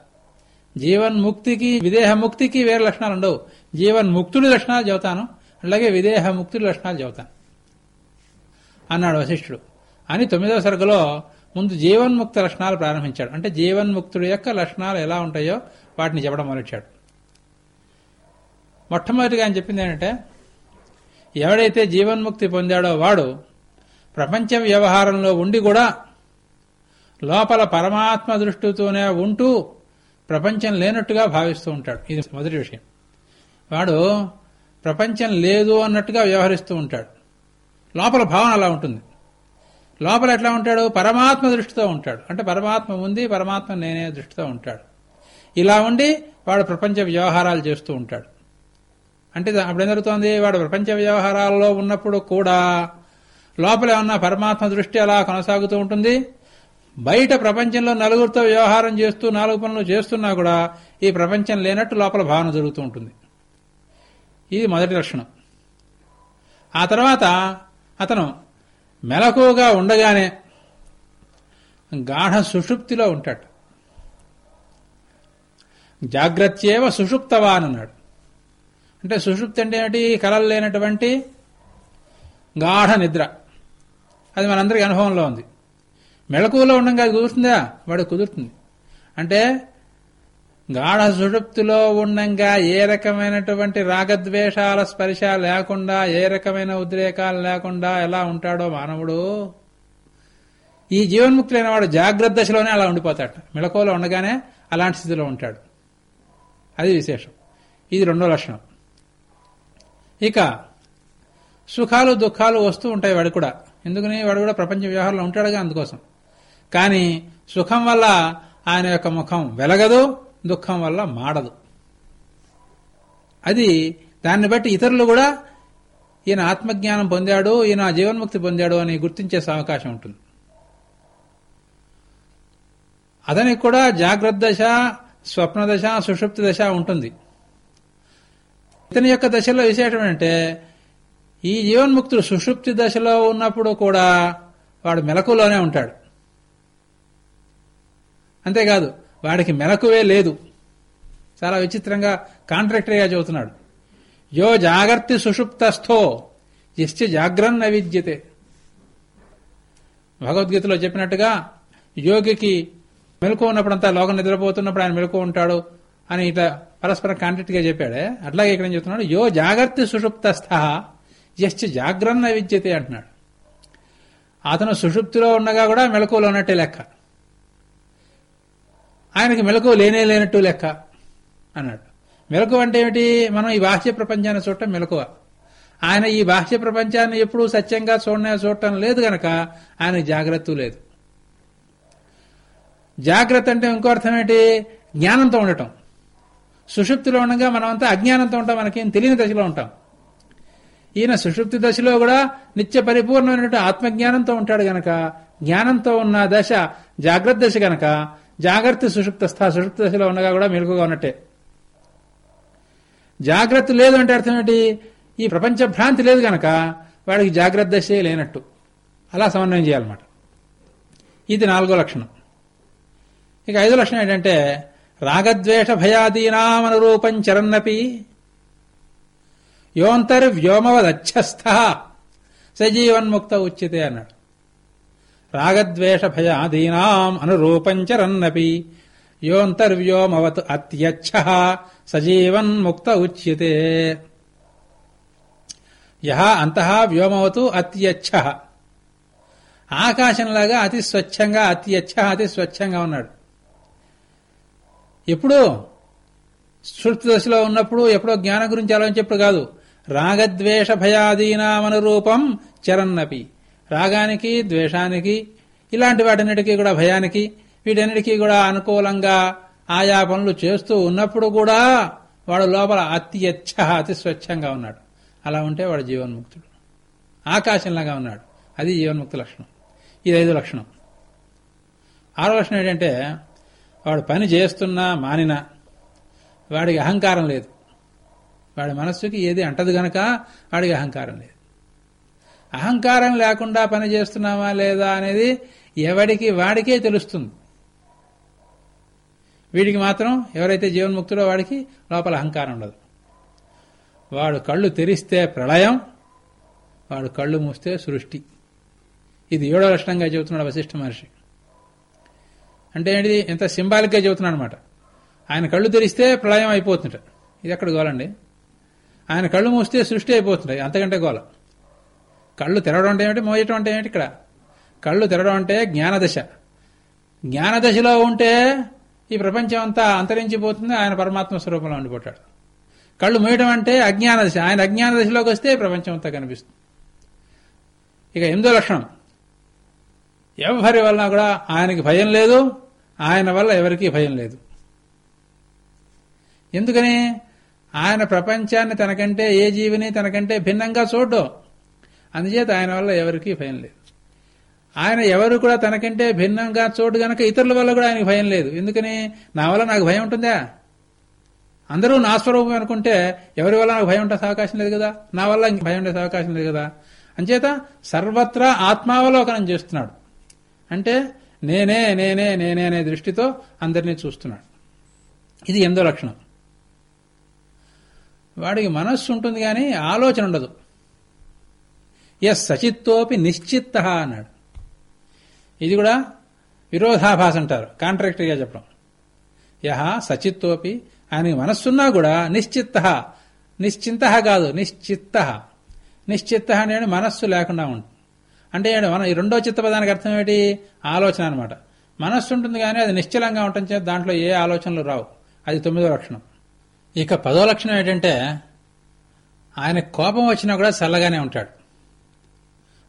జీవన్ముక్తికి విదేహముక్తికి వేరే లక్షణాలు ఉండవు. జీవన్ముక్తుడి లక్షణాలు చెబుతాను అలాగే విదేహముక్తుడి లక్షణాలు చెబుతాను. అన్నాడు వశిష్ఠుడు. అని తొమ్మిదవ సరుకులో ముందు జీవన్ముక్త లక్షణాలు ప్రారంభించాడు. అంటే జీవన్ముక్తుడు యొక్క లక్షణాలు ఎలా ఉంటాయో వాటిని చెప్పడం మొదలెట్టాడు మొట్టమొదటిగా ఆయన చెప్పింది ఏంటంటే ఎవడైతే జీవన్ముక్తి పొందాడో వాడు ప్రపంచ వ్యవహారంలో ఉండి కూడా లోపల పరమాత్మ దృష్టితోనే ఉంటూ ప్రపంచం లేనట్టుగా భావిస్తూ ఉంటాడు. ఇది మొదటి విషయం. వాడు ప్రపంచం లేదు అన్నట్టుగా వ్యవహరిస్తూ ఉంటాడు. లోపల భావన అలా ఉంటుంది. లోపల ఎట్లా ఉంటాడు? పరమాత్మ దృష్టితో ఉంటాడు. అంటే పరమాత్మ ఉంది పరమాత్మ నేనే దృష్టితో ఉంటాడు. ఇలా ఉండి వాడు ప్రపంచ వ్యవహారాలు చేస్తూ ఉంటాడు. అంటే అప్పుడు ఏం జరుగుతోంది? వాడు ప్రపంచ వ్యవహారాల్లో ఉన్నప్పుడు కూడా లోపల ఉన్న పరమాత్మ దృష్టి అలా కొనసాగుతూ ఉంటుంది? బయట ప్రపంచంలో నలుగురితో వ్యవహారం చేస్తూ నాలుగు పనులు చేస్తున్నా కూడా ఈ ప్రపంచం లేనట్టు లోపల భావన జరుగుతూ ఉంటుంది. ఇది మొదటి లక్షణం. ఆ తర్వాత అతను మెలకువగా ఉండగానే గాఢ సుషుప్తిలో ఉంటాడు. జాగ్రత్యేవ సుషుప్తవా అన్నాడు. అంటే సుషుప్తి అంటే కలలు లేనటువంటి గాఢ నిద్ర. అది మనందరికీ అనుభవంలో ఉంది. మెళకువలో ఉండగా అది కుదురుతుందా? వాడు కుదురుతుంది. అంటే గాఢ సుడుప్తిలో ఉండంగా ఏ రకమైనటువంటి రాగద్వేషాల స్పర్శ లేకుండా ఏ రకమైన ఉద్రేకాలు లేకుండా ఎలా ఉంటాడో మానవుడు? ఈ జీవన్ముక్తులైన వాడు జాగ్రత్త దశలోనే అలా ఉండిపోతాడు. మెళకువలో ఉండగానే అలాంటి స్థితిలో ఉంటాడు. అది విశేషం. ఇది రెండో లక్షణం. ఇక సుఖాలు దుఃఖాలు వస్తూ ఉంటాయి వాడు కూడా. ఎందుకని? వాడు కూడా ప్రపంచ వ్యవహారంలో ఉంటాడుగా అందుకోసం. కానీ సుఖం వల్ల ఆయన యొక్క ముఖం వెలగదు దుఃఖం వల్ల మాడదు. అది దాన్ని బట్టి ఇతరులు కూడా ఈయన ఆత్మజ్ఞానం పొందాడు ఈయన జీవన్ముక్తి పొందాడు అని గుర్తించే అవకాశం ఉంటుంది. అతనికి కూడా జాగ్రత్త దశ స్వప్న దశ సుషుప్తి దశ ఉంటుంది. ఇతని యొక్క దశలో విశేషం ఏంటంటే ఈ జీవన్ముక్తుడు సుషుప్తి దశలో ఉన్నప్పుడు కూడా వాడు మెలకులోనే ఉంటాడు. అంతేకాదు వాడికి మెలకువే లేదు. చాలా విచిత్రంగా కాంట్రాక్టరీగా చెబుతున్నాడు యో జాగర్తి సుషుప్తస్థో ఎస్టి జాగ్రన్న విద్యతే. భగవద్గీతలో చెప్పినట్టుగా యోగికి మెలకు ఉన్నప్పుడంతా లోకం నిద్రపోతున్నప్పుడు ఆయన మెలకు ఉంటాడు అని ఇట్లా పరస్పరం కాంట్రాక్ట్గా చెప్పాడే. అట్లాగే ఇక్కడ చెప్తున్నాడు? యో జాగర్తి సుషుప్తస్థ ఎస్టి జాగ్రన్న విద్యతే అంటున్నాడు. అతను సుషుప్తిలో ఉండగా కూడా మెలకువలో ఉన్నట్టే లెక్క. ఆయనకి మెలకు లేనే లేనట్టు లెక్క అన్నాడు. మెలకువ అంటే ఏమిటి? మనం ఈ బాహ్య ప్రపంచాన్ని చూడటం మెలకువ. ఆయన ఈ బాహ్య ప్రపంచాన్ని ఎప్పుడూ సత్యంగా చూడనే చూడటం లేదు గనక ఆయన జాగ్రత్త లేదు. జాగ్రత్త అంటే ఇంకో అర్థం ఏంటి జ్ఞానంతో ఉండటం. సుషుప్తిలో ఉండగా మనమంతా అజ్ఞానంతో ఉంటాం మనకేం తెలియని దశలో ఉంటాం. ఈయన సుషుప్తి దశలో కూడా నిత్య పరిపూర్ణమైనటువంటి ఆత్మజ్ఞానంతో ఉంటాడు గనక జ్ఞానంతో ఉన్న దశ జాగ్రత్త దశ గనక జాగ్రత్త సుషుప్త స్థా సుషుప్త దశలో ఉండగా కూడా మెలుగుగా ఉన్నట్టే. జాగ్రత్త లేదు అంటే అర్థం ఏంటి? ఈ ప్రపంచ భ్రాంతి లేదు గనక వాడికి జాగ్రత్త దశే లేనట్టు. అలా సమన్వయం చేయాలన్నమాట. ఇది నాలుగో లక్షణం. ఇక ఐదో లక్షణం ఏంటంటే రాగద్వేష భయాదీనామనురూపం చరన్నపి యోంతర్వ్యోమవదచ్చస్థ సజీవన్ముక్త ఉచితే అన్నాడు. రాగద్వేష భయాదీనాం అనురూపంచరన్నపి యోంతర్వ్యోమవత్ అత్యచ్చ సజీవన్ముక్త ఉచ్యతే యహ అంతః వ్యోమవతు అత్యచ్చ ఆకాశంలాగా అతి స్వచ్ఛంగా అత్యచ్చ అతి స్వచ్ఛంగా ఉన్నాడు। ఎప్పుడు సుషుప్తి దశలో ఉన్నప్పుడు ఎప్పుడో జ్ఞానం గురించి ఆలోచించేప్పుడు కాదు రాగద్వేష భయాదీనామనురూపం చరన్నపి। రాగానికి ద్వేషానికి ఇలాంటి వాటన్నిటికీ కూడా భయానికి వీటన్నిటికీ కూడా అనుకూలంగా ఆయా పనులు చేస్తూ ఉన్నప్పుడు కూడా వాడు లోపల అత్యచ్చ అతి స్వచ్ఛంగా ఉన్నాడు. అలా ఉంటే వాడు జీవన్ముక్తుడు. ఆకాశంలాగా ఉన్నాడు. అది జీవన్ముక్తి లక్షణం. ఇది ఐదు లక్షణం. ఆరో లక్షణం ఏంటంటే వాడు పని చేస్తున్నా మానినా వాడికి అహంకారం లేదు. వాడి మనస్సుకి ఏది అంటదు గనక వాడికి అహంకారం లేదు. అహంకారం లేకుండా పని చేస్తున్నామా లేదా అనేది ఎవడికి వాడికే తెలుస్తుంది. వీడికి మాత్రం ఎవరైతే జీవన్ముక్తుడో వాడికి లోపల అహంకారం ఉండదు. వాడు కళ్ళు తెరిస్తే ప్రళయం వాడు కళ్ళు మూస్తే సృష్టి. ఇది ఏడో లక్షణంగా చెబుతున్నాడు వశిష్ఠ మహర్షి. అంటే ఏంటిది? ఎంత సింబాలిక్గా చెబుతున్నాడు అనమాట ఆయన కళ్ళు తెరిస్తే ప్రళయం అయిపోతుంట ఇది ఎక్కడ గోలండి? ఆయన కళ్ళు మూస్తే సృష్టి అయిపోతుంటాయి అంతకంటే గోలం. కళ్ళు తెరవడం అంటే ఏమిటి? మోయటం అంటే ఏమిటి ఇక్కడ? కళ్ళు తెరవడం అంటే జ్ఞానదశ. జ్ఞానదశలో ఉంటే ఈ ప్రపంచం అంతా అంతరించిపోతుంది ఆయన పరమాత్మ స్వరూపంలో ఉండిపోతాడు. కళ్ళు మూయడం అంటే అజ్ఞాన దశ ఆయన అజ్ఞాన దశలోకి వస్తే ప్రపంచం అంతా కనిపిస్తుంది. ఇక ఎనిమిదో లక్షణం. ఎవరి వలన కూడా ఆయనకి భయం లేదు ఆయన వల్ల ఎవరికీ భయం లేదు. ఎందుకని? ఆయన ప్రపంచాన్ని తనకంటే ఏ జీవిని తనకంటే భిన్నంగా చూడ్డం. అందుచేత ఆయన వల్ల ఎవరికీ భయం లేదు. ఆయన ఎవరు కూడా తనకంటే భిన్నంగా చోటు గనక ఇతరుల వల్ల కూడా ఆయనకు భయం లేదు. ఎందుకని? నా వల్ల నాకు భయం ఉంటుందా? అందరూ నా స్వరూపం అనుకుంటే ఎవరి వల్ల నాకు భయం ఉంటే అవకాశం లేదు కదా? నా వల్ల ఇంక భయం ఉండే అవకాశం లేదు కదా? అంచేత సర్వత్రా ఆత్మావలోకనం చేస్తున్నాడు. అంటే నేనే నేనే నేనే అనే దృష్టితో అందరినీ చూస్తున్నాడు. ఇది ఎందో లక్షణం. వాడికి మనస్సు ఉంటుంది కానీ ఆలోచన ఉండదు. ఎస్ సచిత్తోపి నిశ్చిత్త అన్నాడు. ఇది కూడా విరోధాభాస అంటారు. కాంట్రాక్టరీగా చెప్పడం. యహ సచిత్తోపి ఆయనకి మనస్సున్నా కూడా నిశ్చిత్త. నిశ్చింత కాదు నిశ్చిత్త. నిశ్చిత్త అనేది మనస్సు లేకుండా ఉంటుంది అంటే మన ఈ రెండో చిత్త పదానికి అర్థం ఏంటి ఆలోచన అనమాట మనస్సు ఉంటుంది కానీ అది నిశ్చలంగా ఉండటం చేత దాంట్లో ఏ ఆలోచనలు రావు. అది తొమ్మిదో లక్షణం. ఇక పదో లక్షణం ఏంటంటే ఆయన కోపం వచ్చినా కూడా చల్లగానే ఉంటాడు.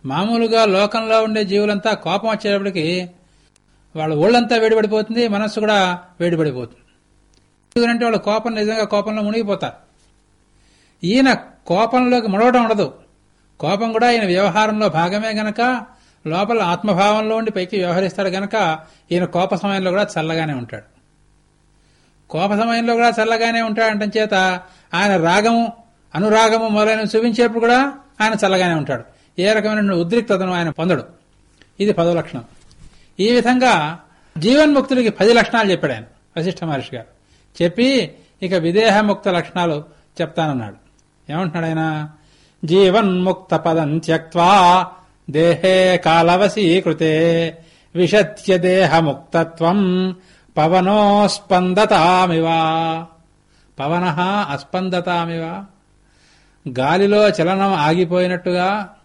మామూలుగా లోకంలో ఉండే జీవులంతా కోపం వచ్చేటప్పటికి వాళ్ళ ఒళ్ళంతా వేడిపడిపోతుంది మనస్సు కూడా వేడిపడిపోతుంది. ఎందుకంటే వాళ్ళ కోపం నిజంగా కోపంలో మునిగిపోతారు. ఈయన కోపంలోకి ముడవడం ఉండదు. కోపం కూడా ఈయన వ్యవహారంలో భాగమే గనక లోపల ఆత్మభావంలో ఉండి పైకి వ్యవహరిస్తాడు గనక ఈయన కోప సమయంలో కూడా చల్లగానే ఉంటాడు. కోప సమయంలో కూడా చల్లగానే ఉంటాడంటం చేత ఆయన రాగము అనురాగము మొదలైన చూపించేప్పుడు కూడా ఆయన చల్లగానే ఉంటాడు. ఏ రకమైన ఉద్రిక్తతను ఆయన పొందడు. ఇది పదో లక్షణం. ఈ విధంగా జీవన్ముక్తుడికి పది లక్షణాలు చెప్పాడు ఆయన వశిష్ఠ మహర్షి గారు. చెప్పి ఇక విదేహముక్త లక్షణాలు చెప్తానన్నాడు. ఏమంటున్నాడు ఆయన? జీవన్ముక్త పదం త్యక్వా దేహే కాలవశీకృతే విషత్య దేహముక్తత్వం పవనోస్పందతామివా. పవన అస్పందతామివా. గాలిలో చలనం ఆగిపోయినట్టుగా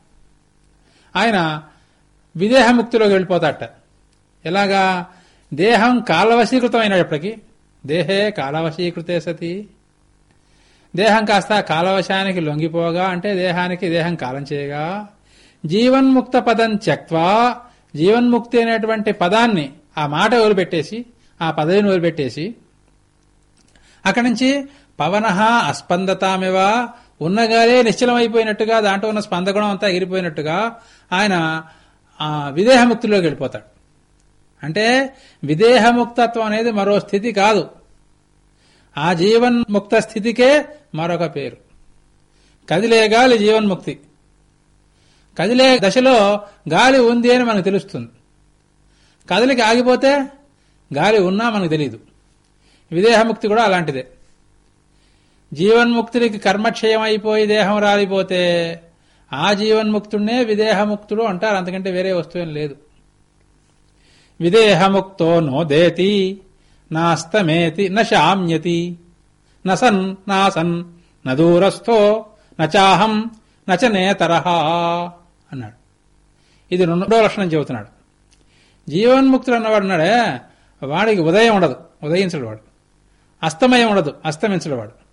ఆయన విదేహముక్తిలోకి వెళ్ళిపోతాట ఎలాగా? దేహం కాలవశీకృతమైనప్పటికీ దేహే కాలవశీకృతే సతి. దేహం కాస్త కాలవశానికి లొంగిపోగా అంటే దేహానికి దేహం కాలం చేయగా జీవన్ముక్త పదం త్యక్వా జీవన్ముక్తి అనేటువంటి పదాన్ని ఆ మాట వదిలిపెట్టేసి ఆ పదవిని వదిలిపెట్టేసి అక్కడి నుంచి పవన అస్పందతామివా ఉన్నగానే నిశ్చలమైపోయినట్టుగా దాంట్లో ఉన్న స్పందగుణం అంతా ఎగిరిపోయినట్టుగా ఆయన ఆ విదేహముక్తిలోకి వెళ్ళిపోతాడు. అంటే విదేహముక్తత్వం అనేది మరో స్థితి కాదు. ఆ జీవన్ముక్త స్థితికే మరొక పేరు. కదిలే గాలి జీవన్ముక్తి. కదిలే దశలో గాలి ఉంది అని మనకు తెలుస్తుంది. కదలికి ఆగిపోతే గాలి ఉన్నా మనకు తెలియదు విదేహముక్తి కూడా అలాంటిదే. జీవన్ముక్తుడికి కర్మక్షయం అయిపోయి దేహం రాలిపోతే ఆ జీవన్ముక్తుడినే విదేహముక్తుడు అంటారు. అంతకంటే వేరే వస్తువేం లేదు. విదేహముక్తో నోదేతి నాస్తమేతి న శామ్యతి నసన్ నాసన్ నదూరస్థో నచాహం నచనేతరహా అన్నాడు. ఇది రెండో లక్షణం చెబుతున్నాడు. జీవన్ముక్తుడు అన్నవాడు ఉన్నాడే వాడికి ఉదయం ఉండదు. ఉదయించడు వాడు. అస్తమయం ఉండదు. అస్తమించడు వాడు.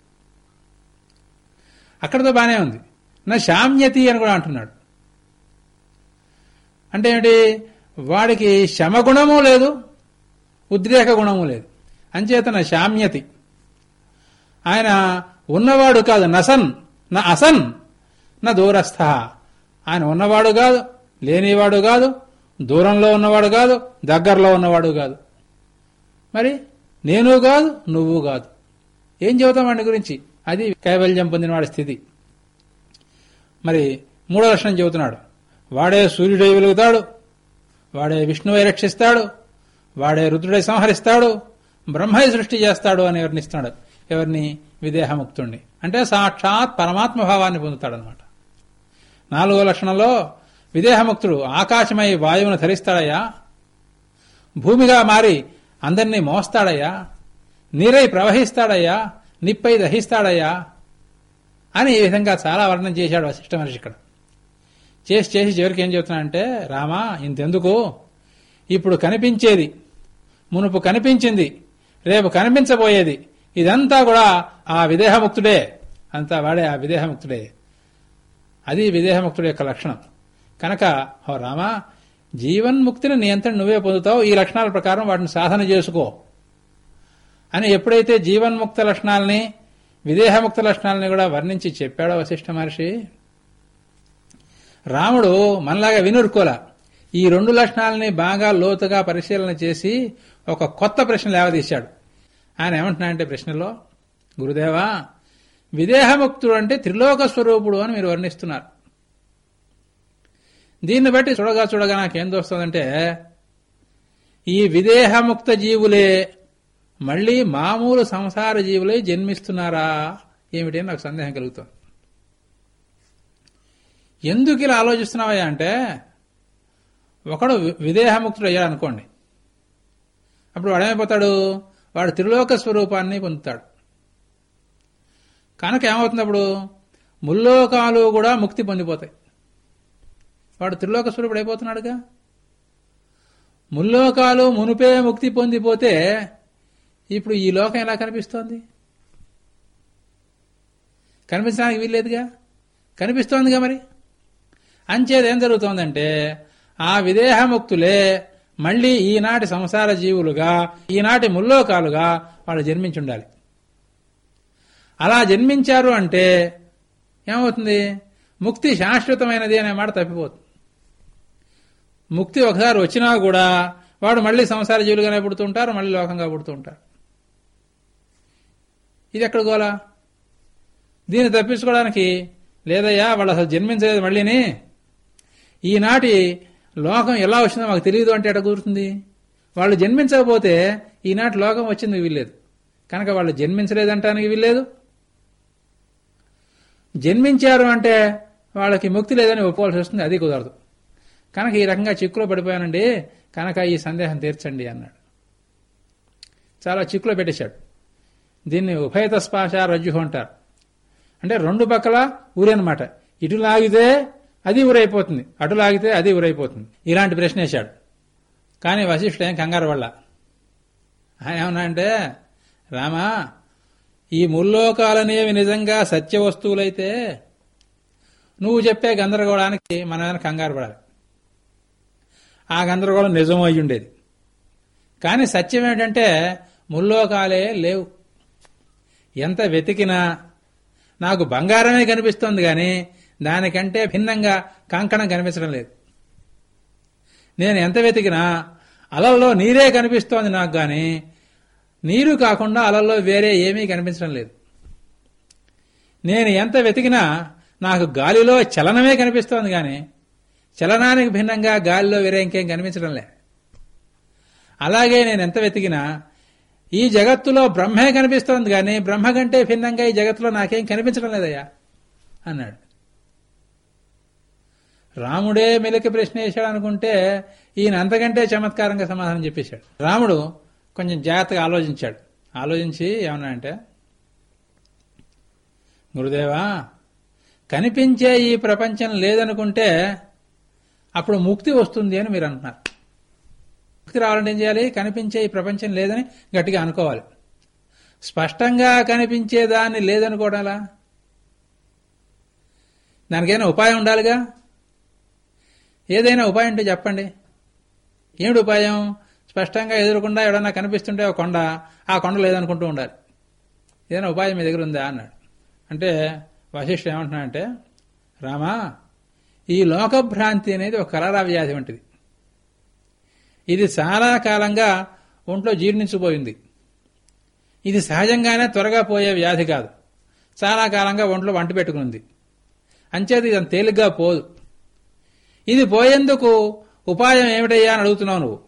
అక్కడితో బానే ఉంది. నా శామ్యతి అని కూడా అంటున్నాడు. అంటే ఏమిటి? వాడికి శమగుణము లేదు ఉద్రేక గుణము లేదు. అంచేతన శామ్యతి. ఆయన ఉన్నవాడు కాదు నసన్ నా అసన్ నా దూరస్థ. ఆయన ఉన్నవాడు కాదు లేనివాడు కాదు దూరంలో ఉన్నవాడు కాదు దగ్గరలో ఉన్నవాడు కాదు. మరి నేను కాదు నువ్వు కాదు. ఏం చెబుతాం వాడి గురించి? అది కైవల్యం పొందినవాడి స్థితి. మరి మూడో లక్షణం చెబుతున్నాడు. వాడే సూర్యుడై వెలుగుతాడు. వాడే విష్ణువై రక్షిస్తాడు. వాడే రుద్రుడై సంహరిస్తాడు. బ్రహ్మై సృష్టి చేస్తాడు అని వర్ణిస్తున్నాడు ఎవరిని? విదేహముక్తుణ్ణి. అంటే సాక్షాత్ పరమాత్మ భావాన్ని పొందుతాడనమాట నాలుగో లక్షణంలో విదేహముక్తుడు ఆకాశమై వాయువును ధరిస్తాడయ్యా? భూమిగా మారి అందరినీ మోస్తాడయ్యా? నీరై ప్రవహిస్తాడయ్యా? నిప్పై దహిస్తాడయ్యా అని ఈ విధంగా చాలా వర్ణం చేశాడు వశిష్ఠ మహర్షి ఇక్కడ. చేసి చేసి చివరికి ఏం చెబుతున్నాడంటే రామా ఇంతెందుకు? ఇప్పుడు కనిపించేది మునుపు కనిపించింది రేపు కనిపించబోయేది ఇదంతా కూడా ఆ విదేహముక్తుడే. అంతా వాడే ఆ విదేహముక్తుడే. అది విదేహముక్తుడి యొక్క లక్షణం. కనుక హో రామా జీవన్ముక్తిని నియంత్రణ నువ్వే పొందుతావు. ఈ లక్షణాల ప్రకారం వాటిని సాధన చేసుకో. అని ఎప్పుడైతే జీవన్ముక్త లక్షణాలని విదేహముక్త లక్షణాలని కూడా వర్ణించి చెప్పాడో వశిష్ఠ మహర్షి? రాముడు మనలాగా వినురుకోలా. ఈ రెండు లక్షణాలని బాగా లోతుగా పరిశీలన చేసి ఒక కొత్త ప్రశ్న లేవదీశాడు. ఆయన ఏమంటున్నాయంటే ప్రశ్నలో గురుదేవా విదేహముక్తుడు అంటే త్రిలోక స్వరూపుడు అని మీరు వర్ణిస్తున్నారు. దీన్ని బట్టి చూడగా చూడగా నాకేం తోస్తుందంటే ఈ విదేహముక్త జీవులే మళ్ళీ మామూలు సంసార జీవులై జన్మిస్తున్నారా? ఏమిటి అని నాకు సందేహం కలుగుతుంది. ఎందుకు ఇలా ఆలోచిస్తున్నావయ్యా అంటే ఒకడు వి- విదేహముక్తుడు అయ్యాడు అనుకోండి. అప్పుడు వాడేమైపోతాడు? వాడు త్రిలోక స్వరూపాన్ని పొందుతాడు. కనుక ఏమవుతుంది అప్పుడు ముల్లోకాలు కూడా ముక్తి పొందిపోతాయి. వాడు త్రిలోక స్వరూపుడు అయిపోతున్నాడుగా. ముల్లోకాలు మునుపే ముక్తి పొందిపోతే ఇప్పుడు ఈ లోకం ఎలా కనిపిస్తోంది? కనిపించడానికి వీల్లేదుగా? కనిపిస్తోందిగా మరి? అంచేది ఏం జరుగుతోందంటే ఆ విదేహముక్తులే మళ్ళీ ఈనాటి సంసార జీవులుగా ఈనాటి ముల్లోకాలుగా వాళ్ళు జన్మించుండాలి. అలా జన్మించారు అంటే ఏమవుతుంది? ముక్తి శాశ్వతమైనది అనే మాట తప్పిపోతుంది. ముక్తి ఒకసారి వచ్చినా కూడా వాడు మళ్ళీ సంసార జీవులుగానే పుడుతుంటారు మళ్ళీ లోకంగా పుడుతుంటారు ఇది ఎక్కడ గోలా? దీన్ని తప్పించుకోవడానికి లేదయ్యా వాళ్ళు అసలు జన్మించలేదు మళ్ళీని. ఈనాటి లోకం ఎలా వచ్చిందో మాకు తెలియదు అంటే ఎట కుదురుతుంది? వాళ్ళు జన్మించకపోతే ఈనాటి లోకం వచ్చింది వీల్లేదు. కనుక వాళ్ళు జన్మించలేదంటానికి వీల్లేదు. జన్మించారు అంటే వాళ్ళకి ముక్తి లేదని ఒప్పుకోవాల్సి వస్తుంది అది కుదరదు. కనుక ఈ రకంగా చిక్కులో పడిపోయానండి కనుక ఈ సందేహం తీర్చండి అన్నాడు. చాలా చిక్కులో పెట్టేశాడు. దీన్ని ఉభయత స్పాశ రజ్జు అంటారు. అంటే రెండు పక్కల ఊరనమాట ఇటు లాగితే అది ఊరైపోతుంది. అటు లాగితే అది ఊరైపోతుంది. ఇలాంటి ప్రశ్న వేశాడు. కానీ వశిష్ఠుడు ఏం కంగారు వల్ల ఆయన ఏమన్నా అంటే రామా ఈ ముల్లోకాలనేవి నిజంగా సత్య వస్తువులైతే నువ్వు చెప్పే గందరగోళానికి మనం ఏమైనా కంగారు పడాలి. ఆ గందరగోళం నిజం అయి ఉండేది. కానీ సత్యం ఏంటంటే ముల్లోకాలే లేవు. ఎంత వెతికినా నాకు బంగారమే కనిపిస్తోంది కానీ దానికంటే భిన్నంగా కంకణం కనిపించడం లేదు. నేను ఎంత వెతికినా అలల్లో నీరే కనిపిస్తోంది నాకు గాని నీరు కాకుండా అలల్లో వేరే ఏమీ కనిపించడం లేదు. నేను ఎంత వెతికినా నాకు గాలిలో చలనమే కనిపిస్తోంది కానీ చలనానికి భిన్నంగా గాలిలో వేరే ఇంకేం కనిపించడం లే అలాగే నేను ఎంత వెతికినా ఈ జగత్తులో బ్రహ్మే కనిపిస్తోంది కానీ బ్రహ్మ కంటే భిన్నంగా ఈ జగత్తులో నాకేం కనిపించడం లేదయ్యా అన్నాడు. రాముడే మెలికి ప్రశ్న వేశాడు అనుకుంటే ఈయన అంతకంటే చమత్కారంగా సమాధానం చెప్పేశాడు. రాముడు కొంచెం జాగ్రత్తగా ఆలోచించాడు. ఆలోచించి ఏమన్నా అంటే గురుదేవా కనిపించే ఈ ప్రపంచం లేదనుకుంటే అప్పుడు ముక్తి వస్తుంది అని మీరు అంటున్నారు. ముక్తి రావాలంటే ఏం చేయాలి? కనిపించే ఈ ప్రపంచం లేదని గట్టిగా అనుకోవాలి. స్పష్టంగా కనిపించే దాన్ని లేదనుకోవడాలా దానికైనా ఉపాయం ఉండాలిగా? ఏదైనా ఉపాయం ఉంటే చెప్పండి. ఏమిటి ఉపాయం? స్పష్టంగా ఎదురకుండా ఎవడన్నా కనిపిస్తుంటే ఒక కొండ ఆ కొండ లేదనుకుంటూ ఉండాలి. ఏదైనా ఉపాయం మీ దగ్గర ఉందా? అన్నాడు. అంటే వశిష్ఠుడు ఏమంటున్నాడంటే రామా ఈ లోకభ్రాంతి అనేది ఒక కలరా వ్యాధి వంటిది. ఇది చాలా కాలంగా ఒంట్లో జీర్ణించిపోయింది. ఇది సహజంగానే త్వరగా పోయే వ్యాధి కాదు. చాలా కాలంగా ఒంట్లో వంట పెట్టుకుంది. అంచేది ఇది తేలిగ్గా పోదు. ఇది పోయేందుకు ఉపాయం ఏమిటయ్యా అని అడుగుతున్నావు నువ్వు.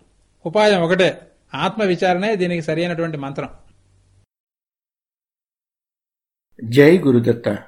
ఉపాయం ఒకటే ఆత్మ విచారణే దీనికి సరైనటువంటి మంత్రం. జై గురుదత్త.